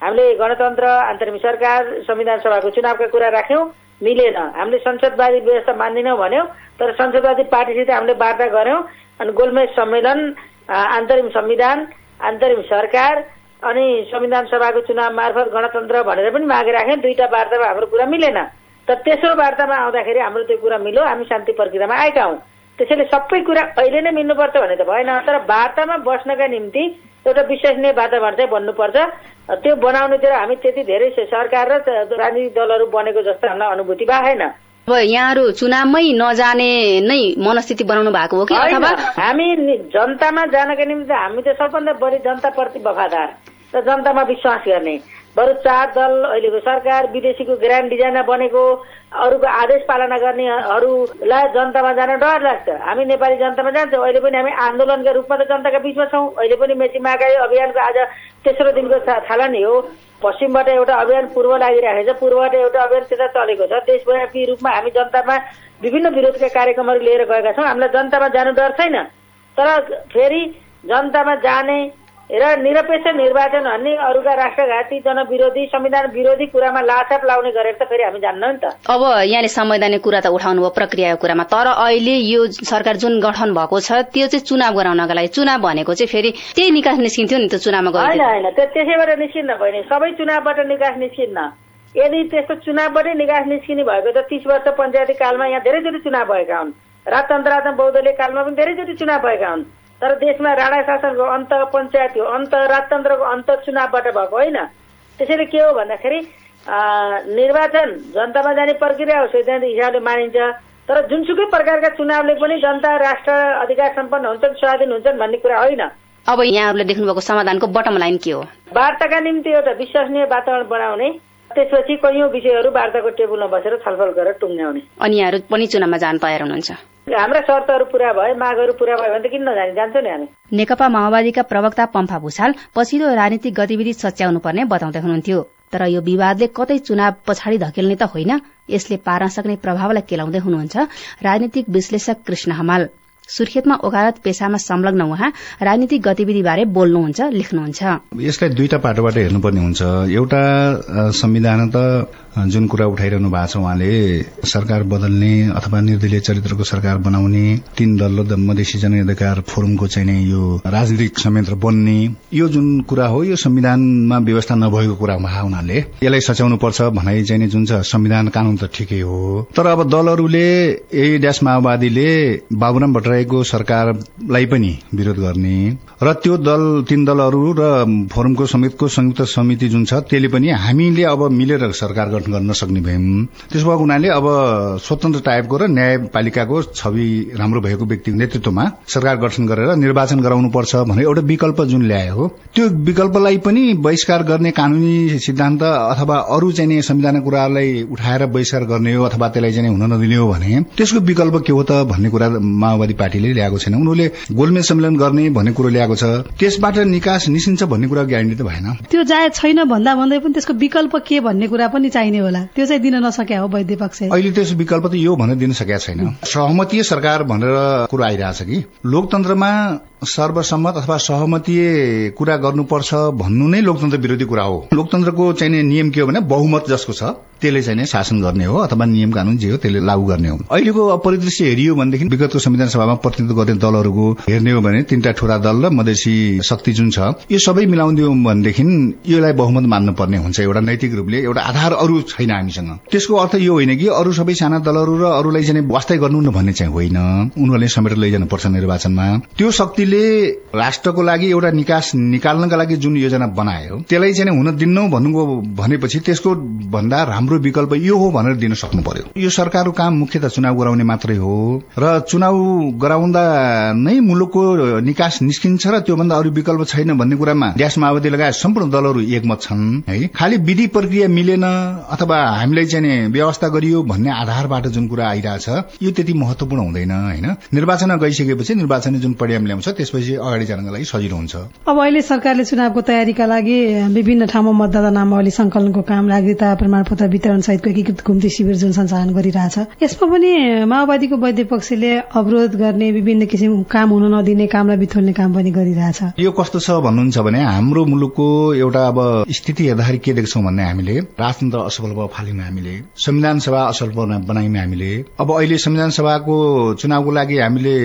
हामीले गणतन्त्र आन्तरिक सरकार संविधान सभाको चुनावका कुरा राख्यौँ। मिलेन। हामीले संसदवादी व्यवस्था मान्दिनौँ भन्यौँ तर संसदवादी पार्टीसित हामीले वार्ता गऱ्यौँ। अनि गोलमेज सम्मेलन आन्तरिक संविधान आन्तरिक सरकार अनि संविधान सभाको चुनाव मार्फत गणतन्त्र भनेर पनि मागे राख्यौँ। दुईवटा वार्तामा हाम्रो कुरा मिलेन। तर तेस्रो वार्तामा आउँदाखेरि हाम्रो त्यो कुरा मिल्यो। हामी शान्ति प्रक्रियामा आएका हौँ। त्यसैले सबै कुरा अहिले नै मिल्नुपर्छ भने त भएन। तर वार्तामा बस्नका निम्ति एउटा विश्वसनीय वातावरण चाहिँ बन्नुपर्छ त्यो बनाउनुतिर हामी त्यति धेरै सरकार र राजनीतिक दलहरू बनेको जस्तो हामीलाई अनुभूति भएन। अब यहाँहरू चुनावमै नजाने नै मनस्थिति बनाउनु भएको हो कि अथवा? हामी जनतामा जानका निम्ति हामी त सबभन्दा बढी जनताप्रति वफादार र जनतामा विश्वास गर्ने। बरु चार दल अहिलेको सरकार विदेशीको ग्रान्ड डिजाइनमा बनेको अरूको आदेश पालना गर्नेहरूलाई जनतामा जान डर लाग्छ। हामी नेपाली जनतामा जान्छौँ। अहिले पनि हामी आन्दोलनका रूपमा त जनताका बिचमा छौँ। अहिले पनि मेची महाकाई अभियानको आज तेस्रो दिनको थालनी हो। पश्चिमबाट एउटा अभियान पूर्व लागिरहेको छ। पूर्वबाट एउटा अभियान त्यता चलेको छ। देशव्यापी रूपमा हामी जनतामा विभिन्न विरोधका कार्यक्रमहरू लिएर गएका छौँ। हामीलाई जनतामा जानु डर छैन। तर फेरि जनतामा जाने र निरपेक्ष निर्वाचन भन्ने अरूका राष्ट्रघाती जनविरोधी संविधान विरोधी कुरामा लाछाप लाउने गरेर त फेरि हामी जान्दैनौँ नि त। अब यहाँले संवैधानिक कुरा त उठाउनु भयो प्रक्रियाको कुरामा। तर अहिले यो सरकार जुन गठन भएको छ त्यो चाहिँ चुनाव गराउनका लागि चुनाव भनेको चाहिँ फेरि त्यही निकास निस्किन्थ्यो नि त चुनावमा होइन होइन त्यो त्यसैबाट निस्किन्न बहिनी। सबै चुनावबाट निकास निस्किन्न। यदि त्यस्तो चुनावबाटै निकास निस्किने भएको त तिस वर्ष पञ्चायती कालमा यहाँ धेरैचोटि चुनाव भएका हुन्। राजतन्त्रात्मक बहुदलीय कालमा पनि धेरैचोटि चुनाव भएका हुन्। तर देशमा राणा शासनको अन्त पञ्चायत हो अन्त राजतन्त्रको अन्त चुनावबाट भएको होइन। त्यसैले के हो भन्दाखेरि निर्वाचन जनतामा जाने प्रक्रिया हो सैद्धान्तिक हिसाबले मानिन्छ। तर जुनसुकै प्रकारका चुनावले पनि जनता राष्ट्र अधिकार सम्पन्न हुन्छन् स्वाधीन हुन्छन् भन्ने कुरा होइन। अब यहाँहरूले देख्नुभएको समाधानको बटम लाइन के हो? वार्ताका निम्ति एउटा विश्वसनीय वातावरण बनाउने त्यसपछि कैयौँ विषयहरू वार्ताको टेबलमा बसेर छलफल गरेर टुङ्ग्याउने। अनि यहाँहरू पनि चुनावमा जान तयार हुनुहुन्छ। हाम्रा शर्तहरू पुरा भए मागहरू पुरा भयो भने त किन नजाने जान्छौँ नि हामी। नेकपा माओवादीका प्रवक्ता पम्फा भूषाल पछिल्लो राजनीतिक गतिविधि सच्याउनु पर्ने बताउँदै हुनुहुन्थ्यो। तर यो विवादले कतै चुनाव पछाडि धकेल्ने त होइन यसले पार्न सक्ने प्रभावलाई केलाउँदै हुनुहुन्छ राजनीतिक विश्लेषक कृष्ण हमाल। सुर्खेतमा ओकालत पेसामा संलग्न उहाँ राजनीतिक गतिविधिबारे बोल्नुहुन्छ लेख्नुहुन्छ। यसलाई दुईटा पाटोबाट हेर्नुपर्ने हुन्छ। एउटा संविधान त जुन कुरा उठाइरहनु भएको छ उहाँले सरकार बदल्ने अथवा निर्दलीय चरित्रको सरकार बनाउने तीन दल र मधेसी जनअधिकार फोरमको चाहिँ नै यो राजनीतिक संयन्त्र बन्ने यो जुन कुरा हो यो संविधानमा व्यवस्था नभएको कुरा भए हुनाले यसलाई सच्याउनु पर्छ भनाइ चाहिँ नि जुन छ संविधान कानून त ठिकै हो। तर अब दलहरूले यही ड्यास माओवादीले बाबुराम भट्टराईको सरकारलाई पनि विरोध गर्ने र त्यो दल तीन दलहरू र फोरमको समेतको संयुक्त समिति जुन छ त्यसले पनि हामीले अब मिलेर सरकार गठन गर्न नसक्ने भयौं। त्यसो भएको हुनाले अब स्वतन्त्र टाइपको र न्यायपालिकाको छवि राम्रो भएको व्यक्तिको नेतृत्वमा सरकार गठन गरेर निर्वाचन गराउनुपर्छ भनेर एउटा विकल्प जुन ल्यायो हो त्यो विकल्पलाई पनि बहिष्कार गर्ने कानूनी सिद्धान्त अथवा अरू चाहिँ संविधानका कुरालाई उठाएर बहिष्कार गर्ने हो अथवा त्यसलाई चाहिँ हुन नदिने हो भने त्यसको विकल्प के हो त भन्ने कुरा माओवादी पार्टीले ल्याएको छैन। उनीहरूले गोलमेज सम्मेलन गर्ने भन्ने कुरो ल्याएको छ। त्यसबाट निकास निस्किन्छ भन्ने कुरा ग्यारेन्टी त भएन। त्यो जायज छैन भन्दा भन्दै पनि त्यसको विकल्प के भन्ने कुरा पनि चाहिने होला। त्यो चाहिँ दिन नसक्या हो वैद्य पक्ष। अहिले त्यस विकल्प त यो भनेर दिन सकेका छैन। सहमतीय सरकार भनेर कुरो आइरहेछ कि। लोकतन्त्रमा सर्वसम्मत अथवा सहमतीय कुरा गर्नुपर्छ भन्नु नै लोकतन्त्र विरोधी कुरा हो। लोकतन्त्रको चाहिँ नि नियम के हो भने बहुमत जसको छ त्यसले चाहिँ शासन गर्ने हो अथवा नियम कानून जे हो त्यसले लागू गर्ने हो। अहिलेको परिदृश्य हेरियो भनेदेखि विगतको संविधान सभामा प्रतिनिधित्व गर्ने दलहरूको हेर्ने हो भने तीनटा ठुला दल र मधेसी शक्ति जुन छ यो सबै मिलाउँदियो भनेदेखि यसलाई बहुमत मान्नुपर्ने हुन्छ एउटा नैतिक रूपले एउटा आधार अरू छैन हामीसँग। त्यसको अर्थ यो होइन कि अरू सबै साना दलहरू र अरूलाई चाहिँ वास्तै गर्नु न भन्ने चाहिँ होइन। उनीहरूले समेटेर लैजानुपर्छ निर्वाचनमा। त्यो शक्तिले राष्ट्रको लागि एउटा निकास निकाल्नका लागि जुन योजना बनायो त्यसलाई चाहिँ हुन दिन्नौ भन्नुको भनेपछि त्यसको भन्दा राम्रो विकल्प यो हो भनेर दिन सक्नु पर्यो यो सरकारको काम मुख्यत चुनाव गराउने मात्रै हो र चुनाव गराउँदा नै मुलुकको निकास निस्किन्छ र त्योभन्दा अरू विकल्प छैन भन्ने कुरामा ड्यास माओवादी लगायत सम्पूर्ण दलहरू एकमत छन् है। खालि विधि प्रक्रिया मिलेन अथवा हामीलाई चाहिँ व्यवस्था गरियो भन्ने आधारबाट जुन कुरा आइरहेछ यो त्यति महत्वपूर्ण हुँदैन होइन। निर्वाचनमा गइसकेपछि निर्वाचनले जुन परिणाम ल्याउँछ त्यसपछि अगाडि जानको लागि सजिलो हुन्छ। अब अहिले सरकारले चुनावको तयारीका लागि विभिन्न ठाउँमा मतदाता नामावली संकलनको काम नागरिकता प्रमाणपत्र वितरण सहितको एकीकृत घुम्ती शिविर जुन सञ्चालन गरिरहेछ। यसमा पनि माओवादीको वैद्य पक्षले अवरोध गर्ने विभिन्न किसिम काम हुन नदिने कामलाई बिथोल्ने काम पनि गरिरहेछ। यो कस्तो छ भन्नुहुन्छ भने हाम्रो मुलुकको एउटा अब स्थिति हेर्दाखेरि के देख्छौँ भन्ने हामीले राजतन्त्र असफल भयो फाल्यौँ हामीले संविधान सभा असफल बनायौँ हामीले अब अहिले संविधान सभाको चुनावको लागि हामीले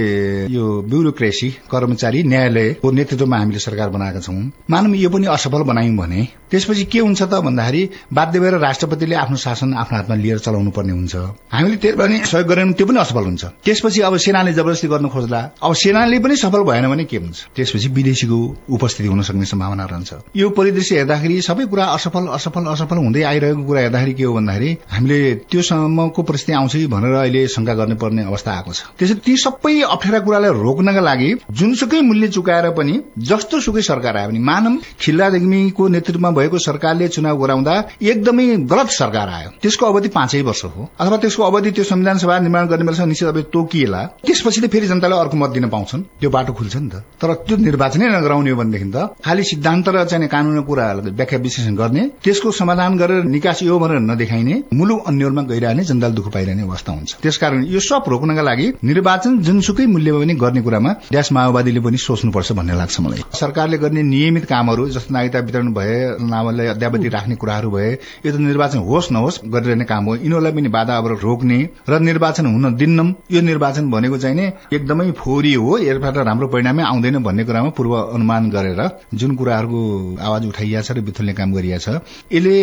यो ब्युरोक्रेसी कर्मचारी न्यायालयको नेतृत्वमा हामीले सरकार बनाएका छौँ। मानव यो पनि असफल बनायौँ भने त्यसपछि के हुन्छ त भन्दाखेरि बाध्य भएर राष्ट्रपतिले आफ्नो शासन आफ्नो हातमा लिएर चलाउनु पर्ने हुन्छ। हामीले त्यो पनि सहयोग गरेनौँ त्यो पनि असफल हुन्छ। त्यसपछि अब सेनाले जबरजस्ती गर्न खोज्ला। अब सेनाले पनि सफल भएन भने के हुन्छ? त्यसपछि विदेशीको उपस्थिति हुन सक्ने सम्भावना रहन्छ। यो परिदृश्य हेर्दाखेरि सबै कुरा असफल असफल असफल हुँदै आइरहेको कुरा हेर्दाखेरि के हो भन्दाखेरि हामीले त्यो सम्मको परिस्थिति आउँछ कि भनेर अहिले शंका गर्नुपर्ने अवस्था आएको छ। त्यसैले ती सबै अप्ठ्यारा कुरालाई रोक्नका लागि जुनसुकै मूल्य चुकाएर पनि जस्तो सुकै सरकार आयो भने मानव खिल्ला रेग्मीको नेतृत्वमा भएको सरकारले चुनाव गराउँदा एकदमै गलत सरकार आयो। त्यसको अवधि पाँचै वर्ष हो। अथवा त्यसको अवधि त्यो संविधान सभा निर्माण गर्ने बेला निश्चित अब तोकिएला। त्यसपछि त फेरि जनताले अर्को मत दिन पाउँछन्। त्यो बाटो खुल्छ नि त। तर त्यो निर्वाचनै नगराउने हो भनेदेखि त खालि सिद्धान्त र चाहिँ कानूनी कुराहरूलाई व्याख्या विश्लेषण गर्ने त्यसको समाधान गरेर निकास यो भनेर नदेखाइने मुलुक अन्यलमा गइरहने जनताले दुःख पाइरहने अवस्था हुन्छ। त्यसकारण यो सब रोक्नका लागि निर्वाचन जुनसुकै मूल्यमा पनि गर्ने कुरामा ड्यास माओवादी माओवादीले पनि सोच्नुपर्छ भन्ने लाग्छ मलाई। सरकारले गर्ने नियमित कामहरू जस्तो नागरिकता वितरण भए नामलाई अध्यावधि राख्ने कुराहरू भए यो त निर्वाचन होस् नहोस् गरिरहने काम हो। यिनीहरूलाई पनि बाधा अवरोध रोक्ने र निर्वाचन हुन दिन्नम यो निर्वाचन भनेको चाहिँ नि एकदमै फोहोरी हो यसबाट राम्रो परिणामै आउँदैन भन्ने कुरामा पूर्व अनुमान गरेर जुन कुराहरूको आवाज उठाइया छ र बिथुल्ने काम गरिया छ यसले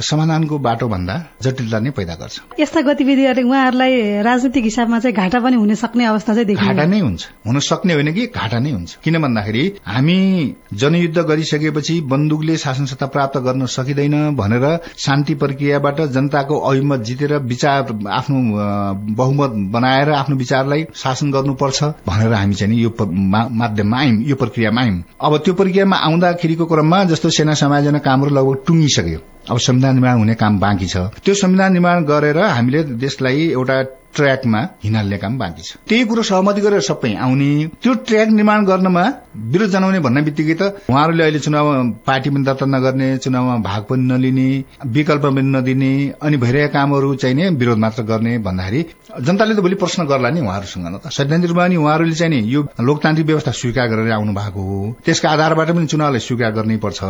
समाधानको बाटो भन्दा जटिलता नै पैदा गर्छ। यस्ता गतिविधिहरूले उहाँहरूलाई राजनीतिक हिसाबमा चाहिँ घाटा पनि हुन सक्ने अवस्था चाहिँ घाटा नै हुन्छ। हुन सक्ने होइन कि घाटा नै हुन्छ। किन भन्दाखेरि हामी जनयुद्ध गरिसकेपछि बन्दुकले शासन सत्ता प्राप्त गर्न सकिँदैन भनेर शान्ति प्रक्रियाबाट जनताको अभिमत जितेर विचार आफ्नो बहुमत बनाएर आफ्नो विचारलाई शासन गर्नुपर्छ भनेर हामी चाहिँ यो माध्यममा आयौं यो प्रक्रियामा आयौं। अब त्यो प्रक्रियामा आउँदाखेरिको क्रममा जस्तो सेना समायोजना कामहरू लगभग टुङ्गिसक्यो। अब संविधान निर्माण हुने काम बाँकी छ। त्यो संविधान निर्माण गरेर हामीले देशलाई एउटा ट्र्याकमा हिँडाल्ने काम बाँकी छ त्यही कुरो सहमति गरेर सबै आउने। त्यो ट्र्याक निर्माण गर्नमा विरोध जनाउने भन्ने बित्तिकै त उहाँहरूले अहिले चुनाव पार्टी पनि दर्ता नगर्ने चुनावमा भाग पनि नलिने विकल्प पनि नदिने अनि भइरहेका कामहरू चाहिँ नै विरोध मात्र गर्ने भन्दाखेरि जनताले त भोलि प्रश्न गर्ला नि उहाँहरूसँग त। सैद्धान्तिक रूपमा नि उहाँहरूले चाहिँ नि यो लोकतान्त्रिक व्यवस्था स्वीकार गरेर आउनु भएको हो। त्यसका आधारबाट पनि चुनावलाई स्वीकार गर्नै पर्छ।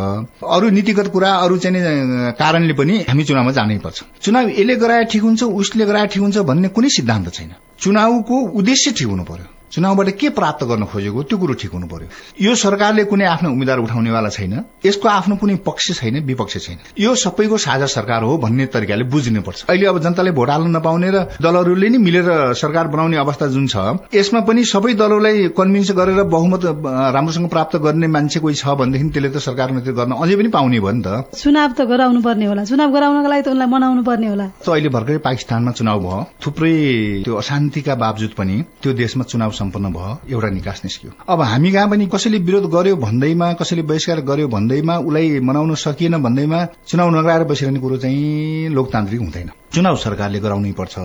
अरू नीतिगत कुरा अरू चाहिँ कारणले पनि हामी चुनावमा जानै पर्छ। चुनाव यसले गराए ठिक हुन्छ उसले गराए ठिक हुन्छ भन्ने कुनै सिद्धान्त छैन। चुनावको उद्देश्य ठिक हुनु पर्यो। चुनावबाट के प्राप्त गर्न खोजेको त्यो कुरो ठिक हुनु पर्यो। यो सरकारले कुनै आफ्नो उम्मेद्वार उठाउनेवाला छैन यसको आफ्नो कुनै पक्ष छैन विपक्ष छैन। यो सबैको साझा सरकार हो भन्ने तरिकाले बुझ्नुपर्छ। अहिले अब जनताले भोट हाल्न नपाउने र दलहरूले नै मिलेर सरकार बनाउने अवस्था जुन छ यसमा पनि सबै दलहरूलाई कन्भिन्स गरेर बहुमत राम्रोसँग प्राप्त गर्ने मान्छे कोही छ भनेदेखि त्यसले त सरकार नेतृत्व गर्न अझै पनि पाउने भयो नि त। चुनाव त गराउनु पर्ने होला। चुनाव गराउनको लागि त उनलाई मनाउनु पर्ने होला। अहिले भर्खरै पाकिस्तानमा चुनाव भयो। थुप्रै त्यो अशान्तिका बावजुद पनि त्यो देशमा चुनाव सम्पन्न भयो एउटा निकास निस्क्यो। अब हामी कहाँ पनि कसैले विरोध गर्यो भन्दैमा कसैले बहिष्कार गर्यो भन्दैमा उसलाई मनाउन सकिएन भन्दैमा चुनाव नगराएर बसिरहने कुरो चाहिँ लोकतान्त्रिक हुँदैन। चुनाव सरकारले गराउनै पर्छ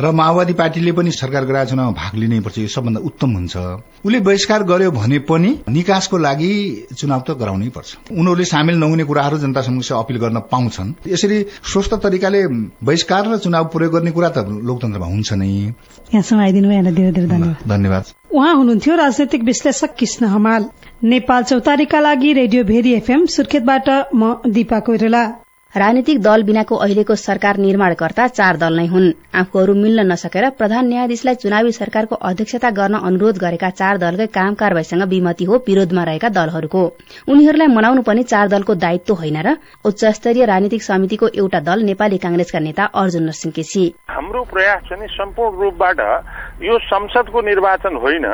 र माओवादी पार्टीले पनि सरकार गराएर चुनावमा भाग लिनै पर्छ यो सबभन्दा उत्तम हुन्छ। उसले बहिष्कार गर्यो भने पनि निकासको लागि चुनाव त गराउनै पर्छ। उनीहरूले सामेल नहुने कुराहरू जनता समक्ष अपिल गर्न पाउँछन्। यसरी स्वस्थ तरिकाले बहिष्कार र चुनाव प्रयोग गर्ने कुरा त लोकतन्त्रमा हुन्छ नै। धेरै धेरै धन्यवाद। धन्यवाद। उहाँ हुनुहुन्थ्यो राजनैतिक विश्लेषक कृष्ण हमाल। नेपाल चौतारीका लागि रेडियो भेरी एफएम सुर्खेतबाट म दिपा कोइरेला। राजनीतिक दल बिनाको अहिलेको सरकार निर्माणकर्ता चार दल नै हुन्। आफूहरू मिल्न नसकेर प्रधान न्यायाधीशलाई चुनावी सरकारको अध्यक्षता गर्न अनुरोध गरेका चार दलकै काम कारवाहीसँग विमति हो विरोधमा रहेका दलहरूको। उनीहरूलाई मनाउनु पनि चार दलको दायित्व होइन र उच्च स्तरीय राजनीतिक समितिको एउटा दल नेपाली कांग्रेसका नेता अर्जुन नरसिंह केसी हाम्रो प्रयास चाहिँ सम्पूर्ण रूपबाट यो संसदको निर्वाचन होइन।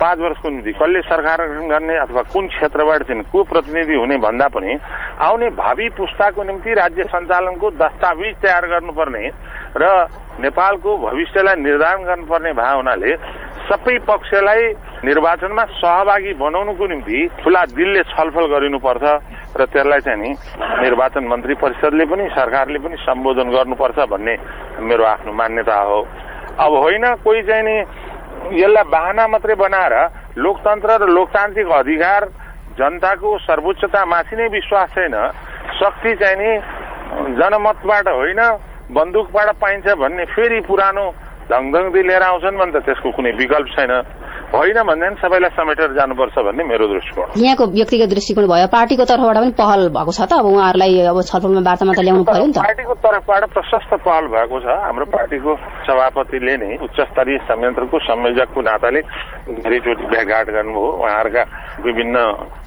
पाँच वर्षको निम्ति कसले सरकार गर्ने अथवा कुन क्षेत्रबाट चाहिँ को प्रतिनिधि हुने भन्दा पनि आउने भावी पुस्ताको निम्ति राज्य सञ्चालनको दस्तावेज तयार गर्नुपर्ने र नेपालको भविष्यलाई निर्धारण गर्नुपर्ने भए हुनाले सबै पक्षलाई निर्वाचनमा सहभागी बनाउनुको निम्ति खुला दिलले छलफल गरिनुपर्छ र त्यसलाई चाहिँ नि निर्वाचन मन्त्री परिषदले पनि सरकारले पनि सम्बोधन गर्नुपर्छ भन्ने मेरो आफ्नो मान्यता हो। अब होइन कोही चाहिँ नि यसलाई बाहना मात्रै बनाएर लोकतन्त्र र लोकतान्त्रिक अधिकार जनताको सर्वोच्चतामाथि नै विश्वास छैन शक्ति चाहिँ नि जनमतबाट होइन बन्दुकबाट पाइन्छ भन्ने फेरि पुरानो ढङढङदी लिएर आउँछन् भने त त्यसको कुनै विकल्प छैन। होइन भने सबैलाई समेटेर जानुपर्छ भन्ने मेरो दृष्टिकोण। यहाँको व्यक्तिगत दृष्टिकोण भयो पार्टीको तर्फबाट पनि पहल भएको छ त अब उहाँहरूलाई अब छलफलमा वार्तामा त ल्याउनु पर्यो नि त। पार्टीको तर्फबाट प्रशस्त पहल भएको छ। हाम्रो पार्टीको सभापतिले नै उच्च स्तरीय संयन्त्रको संयोजकको नाताले धेरैचोटि भेटघाट गर्नुभयो। उहाँहरूका विभिन्न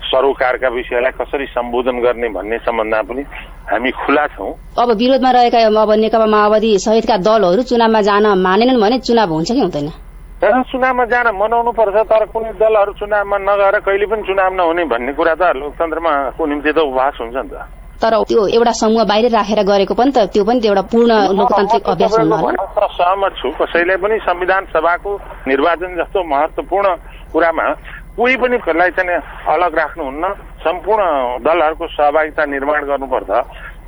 सरोकारका विषयलाई कसरी सम्बोधन गर्ने भन्ने सम्बन्धमा पनि हामी खुला छौँ। अब विरोधमा रहेका अब नेकपा माओवादी सहितका दलहरू चुनावमा जान मानेनन् भने चुनाव हुन्छ कि हुँदैन? चुनावमा जान मनाउनु पर्छ तर कुनै दलहरू चुनावमा नगएर कहिले पनि चुनाव नहुने भन्ने कुरा त लोकतन्त्रमा को निम्ति त उपवास हुन्छ नि त। तर त्यो एउटा समूह बाहिर राखेर गरेको पनि त त्यो पनि त एउटा पूर्ण लोकतान्त्रिक अभ्यास सहमत छु कसैले पनि संविधान सभाको निर्वाचन जस्तो महत्वपूर्ण कुरामा कोही पनि चाहिँ अलग राख्नुहुन्न सम्पूर्ण दलहरूको सहभागिता निर्माण गर्नुपर्छ।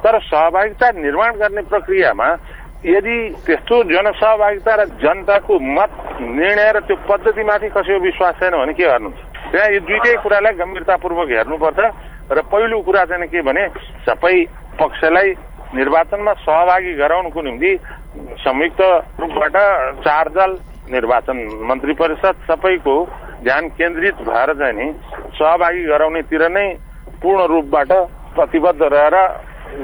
तर सहभागिता निर्माण गर्ने प्रक्रियामा यदि त्यस्तो जनसहभागिता र जनताको मत निर्णय र त्यो पद्धतिमाथि कसैको विश्वास छैन भने के गर्नुहुन्छ? त्यहाँ यो दुइटै कुरालाई गम्भीरतापूर्वक हेर्नुपर्छ र पहिलो कुरा चाहिँ के भने सबै पक्षलाई निर्वाचनमा सहभागी गराउनुको निम्ति संयुक्त रूपबाट चार दल निर्वाचन मन्त्री परिषद सबैको ध्यान केन्द्रित भएर चाहिँ नि सहभागी गराउनेतिर नै पूर्ण रूपबाट प्रतिबद्ध रहेर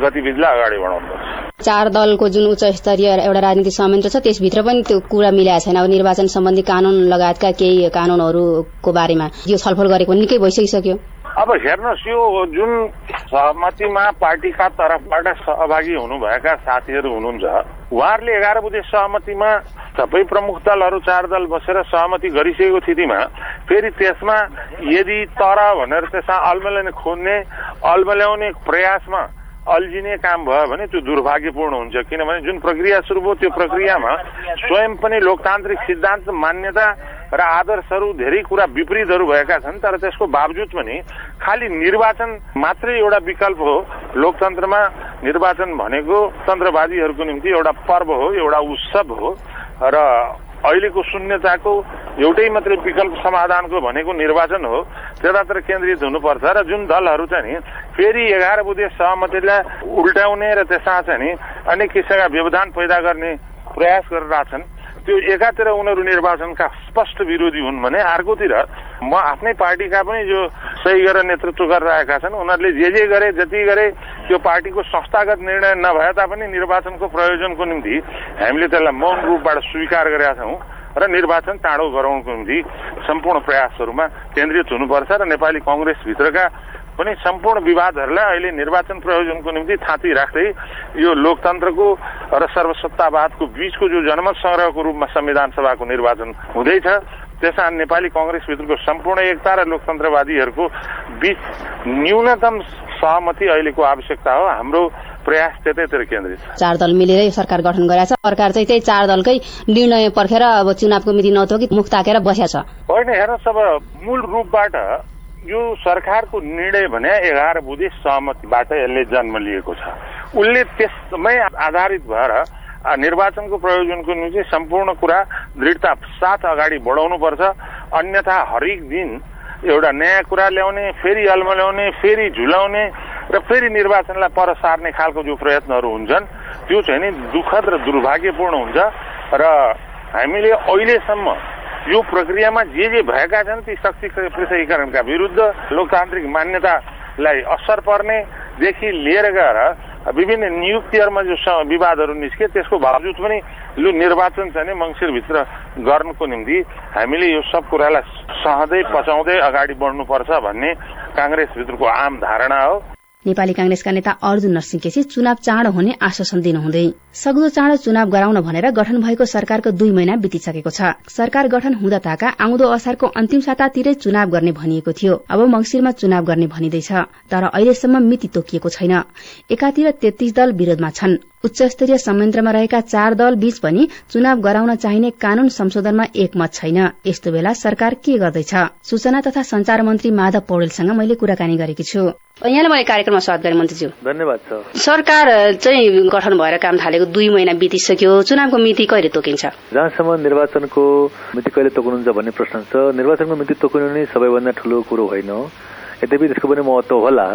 गतिविधिलाई अगाडि बढाउनुपर्छ चार दलको जुन उच्च स्तरीय एउटा राजनीतिक संयन्त्र छ त्यसभित्र पनि त्यो कुरा मिलाएको छैन। अब निर्वाचन सम्बन्धी कानून लगायतका केही कानूनहरूको बारेमा यो छलफल गरेको निकै भइसकिसक्यो। अब हेर्नुहोस् यो जुन सहमतिमा पार्टीका तर्फबाट सहभागी हुनुभएका साथीहरू हुनुहुन्छ उहाँहरूले एघार बुधे सहमतिमा सबै प्रमुख दलहरू चार दल बसेर सहमति गरिसकेको स्थितिमा फेरि त्यसमा यदि तर भनेर त्यसमा अल्मल्याउने खोज्ने अल्मल्याउने प्रयासमा अल्झिने काम भयो भने त्यो दुर्भाग्यपूर्ण हुन्छ। किनभने जुन प्रक्रिया सुरु भयो त्यो प्रक्रियामा स्वयं पनि लोकतान्त्रिक सिद्धान्त मान्यता र आदर्शहरू धेरै कुरा विपरीतहरू भएका छन् तर त्यसको बावजुद पनि खालि निर्वाचन मात्रै एउटा विकल्प हो। लोकतन्त्रमा निर्वाचन भनेको तन्त्रवादीहरूको निम्ति एउटा पर्व हो एउटा उत्सव हो। र अहिलेको शून्यताको एउटै मात्रै विकल्प समाधानको भनेको निर्वाचन हो। त्यतातिर केन्द्रित हुनुपर्छ र जुन दलहरू चाहिँ नि फेरि एघार बुधे सहमतिलाई उल्ट्याउने र त्यसमा चाहिँ नि अनेक किसिमका व्यवधान पैदा गर्ने प्रयास गरिरहेछन्। त्यो एकातिर उनीहरू निर्वाचनका स्पष्ट विरोधी हुन् भने अर्कोतिर म आफ्नै पार्टीका पनि जो सही गरेर नेतृत्व गरिरहेका छन् उनीहरूले जे जे गरे जति गरे त्यो पार्टीको संस्थागत निर्णय नभए तापनि निर्वाचनको प्रयोजनको निम्ति हामीले त्यसलाई मौन रूपबाट स्वीकार गरेका छौँ र निर्वाचन चाँडो गराउनको निम्ति सम्पूर्ण प्रयासहरूमा केन्द्रित हुनुपर्छ र नेपाली कङ्ग्रेसभित्रका पनि सम्पूर्ण विवादहरूलाई अहिले निर्वाचन प्रयोजनको निम्ति थाँती राख्दै यो लोकतन्त्रको र सर्वसत्तावादको बीचको जो जनमत संग्रहको रूपमा संविधान सभाको निर्वाचन हुँदैछ त्यसमा नेपाली कङ्ग्रेसभित्रको सम्पूर्ण एकता र लोकतन्त्रवादीहरूको बीच न्यूनतम सहमति अहिलेको आवश्यकता हो। हाम्रो प्रयास त्यतैतिर केन्द्रित छ। चार दल मिलेरै सरकार गठन गरेको छ। सरकार चाहिँ त्यही चार दलकै निर्णय पर्खेर अब चुनावको मिति नतोकी मुख ताकेर बस्या छ होइन हेर्नुहोस् अब मूल रूपबाट यो सरकारको निर्णय भने एघार बुधे सहमतिबाट यसले जन्म लिएको छ। उसले त्यसमै आधारित भएर निर्वाचनको प्रयोजनको निम्ति सम्पूर्ण कुरा दृढता साथ अगाडि बढाउनुपर्छ। अन्यथा हरेक दिन एउटा नयाँ कुरा ल्याउने फेरि अल्मल्याउने फेरि झुलाउने र फेरि निर्वाचनलाई पर सार्ने खालको जो प्रयत्नहरू हुन्छन् त्यो चाहिँ नि दुःखद र दुर्भाग्यपूर्ण हुन्छ। र हामीले अहिलेसम्म यो प्रक्रियामा जे जे भएका छन् ती शक्ति पृथकीकरणका विरुद्ध लोकतान्त्रिक मान्यतालाई असर पर्नेदेखि लिएर गएर विभिन्न नियुक्तिहरूमा जो विवादहरू निस्के त्यसको बावजुद पनि लु निर्वाचन चाहिँ नि मङ्सिरभित्र गर्नको निम्ति हामीले यो सब कुरालाई सहँदै पचाउँदै अगाडि बढ्नुपर्छ भन्ने काङ्ग्रेसभित्रको आम धारणा हो। नेपाली कांग्रेसका नेता अर्जुन नरसिंह केसी चुनाव चाँडो हुने आश्वासन दिनुहुँदै सक्दो चाँडो चुनाव गराउन भनेर गठन भएको सरकारको दुई महिना बितिसकेको छ। सरकार गठन हुँदा ताका आउँदो असारको अन्तिम सातातिरै चुनाव गर्ने भनिएको थियो। अब मंगिरमा चुनाव गर्ने भनिँदैछ तर अहिलेसम्म मिति तोकिएको छैन। एकातिर तेत्तीस दल विरोधमा छन्। उच्च स्तरीय संयन्त्रमा रहेका चार दल बीच पनि चुनाव गराउन चाहिने कानून संशोधनमा एकमत छैन। यस्तो बेला सरकार के गर्दैछ? सूचना तथा संचार मन्त्री माधव पौडेलसँग मैले कुराकानी गरेकी छु। यहाँलाई मैले कार्यक्रममा स्वागत गरेँ मन्त्रीज्यू। धन्यवाद सरकार चाहिँ गठन भएर काम थालेको दुई महिना बितिसक्यो। चुनावको मिति कहिले तोकिन्छ? जहाँसम्म निर्वाचनको मिति कहिले तोक्नुहुन्छ भन्ने प्रश्न छ निर्वाचनको मिति तोकिनु नै सबैभन्दा ठूलो कुरो होइन यद्यपि त्यसको पनि महत्व होला।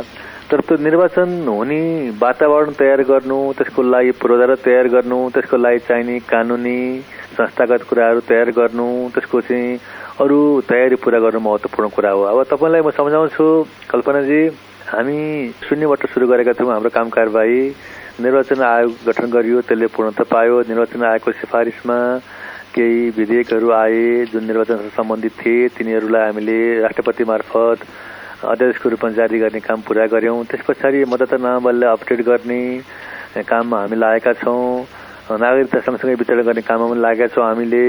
तर त्यो निर्वाचन हुने वातावरण तयार गर्नु त्यसको लागि पूर्वाधार तयार गर्नु त्यसको लागि चाहिने कानुनी संस्थागत कुराहरू तयार गर्नु त्यसको चाहिँ अरू तयारी पूरा गर्नु महत्वपूर्ण कुरा हो। अब तपाईँलाई म सम्झाउँछु कल्पनाजी हामी शून्यबाट सुरु गरेका थियौँ हाम्रो काम कारवाही निर्वाचन आयोग गठन गरियो त्यसले पूर्णता पायो। निर्वाचन आयोगको सिफारिसमा केही विधेयकहरू आए जुन निर्वाचनसँग सम्बन्धित थिए तिनीहरूलाई हामीले राष्ट्रपति मार्फत अध्यादेशको रूपमा जारी गर्ने काम पुरा गऱ्यौँ। त्यस पछाडि मतदाता नामावलीलाई अपडेट गर्ने काममा हामी लागेका छौँ। नागरिकता सँगसँगै वितरण गर्ने काममा पनि लागेका छौँ हामीले।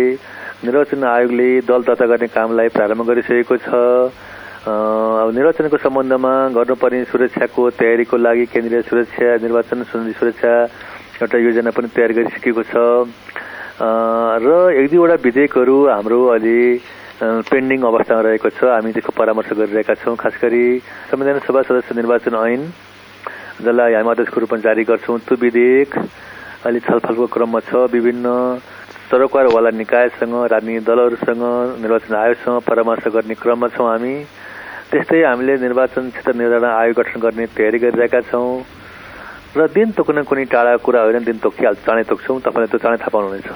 निर्वाचन आयोगले दल दर्ता गर्ने कामलाई प्रारम्भ गरिसकेको छ। अब निर्वाचनको सम्बन्धमा गर्नुपर्ने सुरक्षाको तयारीको लागि केन्द्रीय सुरक्षा निर्वाचन सुरक्षा एउटा योजना पनि तयार गरिसकेको छ। र एक दुईवटा विधेयकहरू हाम्रो अहिले पेन्डिङ अवस्थामा रहेको छ। हामी त्यसको परामर्श गरिरहेका छौँ। खास गरी संविधान सभा सदस्य निर्वाचन ऐन जसलाई हामी अध्यक्षको रूपमा जारी गर्छौँ त्यो विधेयक अहिले छलफलको क्रममा छ। विभिन्न सरकारवाला निकायसँग राजनीतिक दलहरूसँग निर्वाचन आयोगसँग परामर्श गर्ने क्रममा छौँ हामी। त्यस्तै हामीले निर्वाचन क्षेत्र निर्धारण आयोग गठन गर्ने तयारी गरिरहेका छौँ। र दिन तोक्न कुनै टाढा कुरा होइन दिन तोकिहाल्छ चाँडै तोक्छौँ। तपाईँले त्यो चाँडै थाहा पाउनुहुनेछ।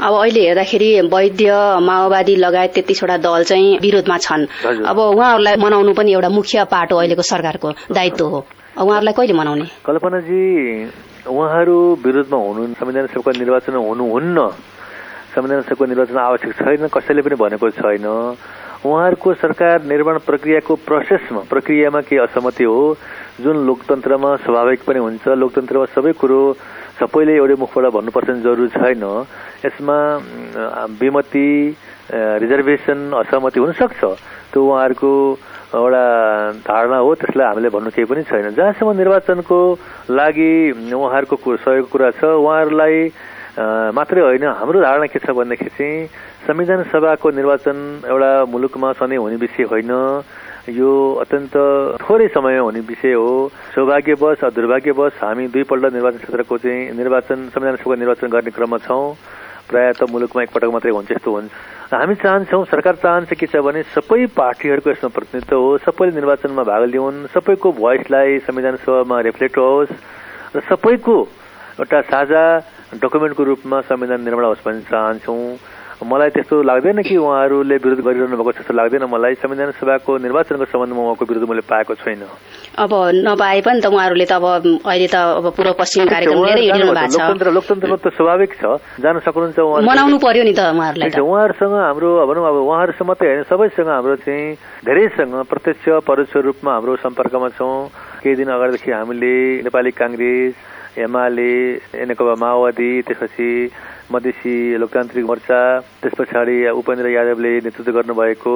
अब अहिले हेर्दाखेरि वैद्य माओवादी लगायत तेत्तिसवटा दल चाहिँ विरोधमा छन्। अब उहाँहरूलाई मनाउनु पनि एउटा मुख्य पाटो अहिलेको सरकारको दायित्व हो। उहाँहरूलाई कहिले मनाउने? कल्पनाजी उहाँहरू विरोधमा हुनु संविधान सभाको निर्वाचन हुनुहुन्न। संविधान सभाको निर्वाचन आवश्यक छैन कसैले पनि भनेको छैन। उहाँहरूको सरकार निर्माण प्रक्रियाको प्रोसेसमा प्रक्रियामा केही असहमति हो। जुन लोकतन्त्रमा स्वाभाविक पनि हुन्छ लोकतन्त्रमा सबै कुरो सबैले एउटै मुखबाट भन्नुपर्छ जरुरी छैन। यसमा विमति रिजर्भेसन असहमति हुन सक्छ त्यो उहाँहरूको एउटा धारणा हो त्यसलाई हामीले भन्नु केही पनि छैन। जहाँसम्म निर्वाचनको लागि उहाँहरूको सहयोग कुरा छ उहाँहरूलाई मात्रै होइन हाम्रो धारणा के छ भनेदेखि चाहिँ संविधान सभाको निर्वाचन एउटा मुलुकमा सधैँ हुने विषय होइन यो अत्यन्त थोरै समय हुने विषय हो सौभाग्यवश दुर्भाग्यवश हामी दुईपल्ट निर्वाचन क्षेत्रको चाहिँ निर्वाचन संविधान सभाको निर्वाचन गर्ने क्रममा छौँ प्रायः त मुलुकमा एकपटक मात्रै हुन्छ यस्तो हुन्छ हामी चाहन्छौँ सरकार चाहन्छ के छ भने सबै पार्टीहरूको यसमा प्रतिनिधित्व हो सबैले निर्वाचनमा भाग लिउन् सबैको भोइसलाई संविधान सभामा रिफ्लेक्ट होस् र सबैको एउटा साझा डकुमेन्टको रूपमा संविधान निर्माण होस् भन्ने चाहन्छौँ। मलाई त्यस्तो लाग्दैन कि उहाँहरूले विरोध गरिरहनु भएको जस्तो लाग्दैन मलाई। संविधान सभाको निर्वाचनको सम्बन्धमा उहाँको विरोध मैले पाएको छैन। अब नपाए पनि त उहाँहरूले त अब अहिले त अब पूर्व पश्चिम लोकतन्त्र लोकतन्त्रमा त स्वाभाविक छ। जान सक्नुहुन्छ मनाउनु पर्यो नि त उहाँहरूलाई उहाँहरूसँग हाम्रो भनौँ अब उहाँहरूसँग मात्रै होइन सबैसँग हाम्रो चाहिँ धेरैसँग प्रत्यक्ष परोक्ष रूपमा हाम्रो सम्पर्कमा छौँ। केही दिन अगाडिदेखि हामीले नेपाली काङ्ग्रेस एमाले नेकपा माओवादी त्यसपछि मधेसी लोकतान्त्रिक मोर्चा त्यस पछाडि उपेन्द्र यादवले नेतृत्व गर्नुभएको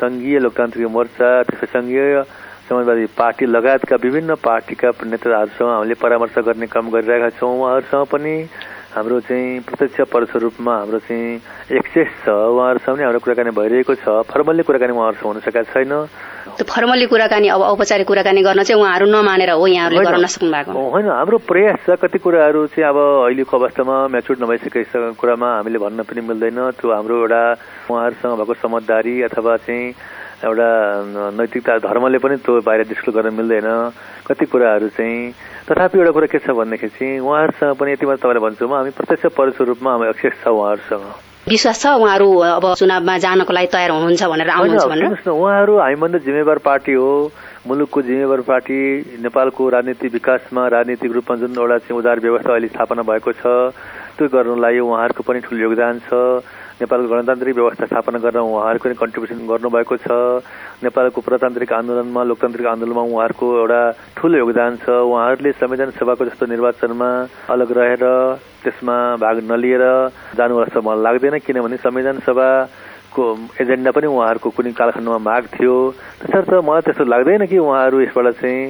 संघीय लोकतान्त्रिक मोर्चा त्यसपछि संघीय समाजवादी पार्टी लगायतका विभिन्न पार्टीका नेताहरूसँग हामीले परामर्श गर्ने काम गरिरहेका छौँ। उहाँहरूसँग पनि हाम्रो चाहिँ प्रत्यक्ष परोक्ष रूपमा हाम्रो चाहिँ एक्सेस छ उहाँहरूसँग पनि हाम्रो कुराकानी भइरहेको छ। फर्मल्ली कुराकानी उहाँहरूसँग हुन सकेको छैन। त्यो फर्मल्ली कुराकानी अब औपचारिक कुराकानी गर्न चाहिँ उहाँहरू नमानेर हो यहाँहरूले गर्न नसक्नु भएको। होइन हाम्रो प्रयास छ कति कुराहरू चाहिँ अब अहिलेको अवस्थामा म्याचुर नभइसकेको कुरामा हामीले भन्न पनि मिल्दैन। त्यो हाम्रो एउटा उहाँहरूसँग भएको समझदारी अथवा चाहिँ एउटा नैतिकता धर्मले पनि त्यो बाहिर डिस्क्लोज गर्न मिल्दैन। कति कुराहरू चाहिँ तथापि एउटा कुरा के छ भनेदेखि चाहिँ उहाँहरूसँग पनि यति मात्र तपाईँलाई भन्छु म हामी प्रत्यक्ष परोक्ष रूपमा हामी एक्सेस छ उहाँहरूसँग। विश्वास छ उहाँहरू अब चुनावमा जानको लागि तयार हुनुहुन्छ भनेर आउनुहुन्छ भनेर? उहाँहरू हामीभन्दा जिम्मेवार पार्टी हो मुलुकको जिम्मेवार पार्टी नेपालको राजनीतिक विकासमा राजनीतिक रूपमा जुन एउटा चाहिँ उदार व्यवस्था अहिले स्थापना भएको छ त्यो गर्नलाई उहाँहरूको पनि ठुलो योगदान छ। नेपालको गणतान्त्रिक व्यवस्था स्थापना गर्न उहाँहरूको पनि कन्ट्रिब्युसन गर्नुभएको छ। नेपालको प्रजातान्त्रिक आन्दोलनमा लोकतान्त्रिक आन्दोलनमा उहाँहरूको एउटा ठुलो योगदान छ। उहाँहरूले संविधान सभाको जस्तो निर्वाचनमा अलग रहेर त्यसमा भाग नलिएर जानु जस्तो मलाई लाग्दैन। किनभने संविधान सभा को एजेन्डा पनि उहाँहरूको कुनै कालखण्डमा माग थियो। त्यसर्थ मलाई त्यस्तो लाग्दैन कि उहाँहरू यसबाट चाहिँ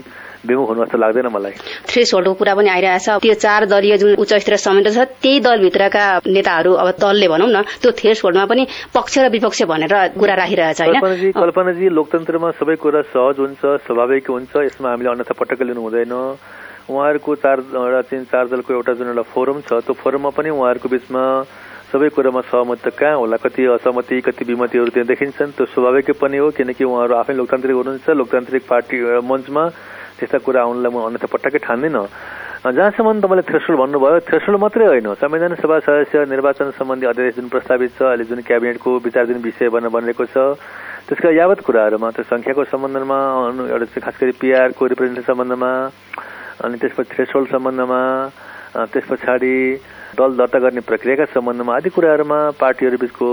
विमुख हुनु जस्तो लाग्दैन मलाई। थ्रेस होल्डको कुरा पनि आइरहेछ। त्यो चार दलीय जुन उच्च स्तरीय समिति छ त्यही दलभित्रका नेताहरू अब दलले भनौँ न त्यो थ्रेस होल्डमा पनि पक्ष र विपक्ष भनेर कुरा राखिरहेछ होइन? कल्पनाजी लोकतन्त्रमा सबै कुरा सहज हुन्छ स्वाभाविक हुन्छ। यसमा हामीले अन्यथा पटक्क लिनु हुँदैन। उहाँहरूको चार एउटा चाहिँ चार दलको एउटा जुन एउटा फोरम छ त्यो फोरममा पनि उहाँहरूको बिचमा सबै कुरामा सहमत त कहाँ होला? कति असहमति कति विमतिहरू त्यहाँ देखिन्छन्। त्यो स्वाभाविक पनि हो किनकि उहाँहरू आफै लोकतान्त्रिक हुनुहुन्छ। लोकतान्त्रिक पार्टी मञ्चमा त्यस्ता कुरा आउनलाई म अन्यथा पटक्कै ठान्दिनँ। जहाँसम्म तपाईँले थ्रेसोल्ड भन्नुभयो थ्रेसोल्ड मात्रै होइन। संविधान सभा सदस्य निर्वाचन सम्बन्धी अध्यादेश जुन प्रस्तावित छ अहिले जुन क्याबिनेटको विचारधीन विषय बन्न बनेको छ त्यसका यावत कुराहरूमा त्यो सङ्ख्याको सम्बन्धमा एउटा खास गरी पिआरको रिप्रेजेन्टेसन सम्बन्धमा अनि त्यसपछि थ्रेसोल्ड सम्बन्धमा त्यस पछाडि दल दर्ता गर्ने प्रक्रियाका सम्बन्धमा आदि कुराहरूमा पार्टीहरू बिचको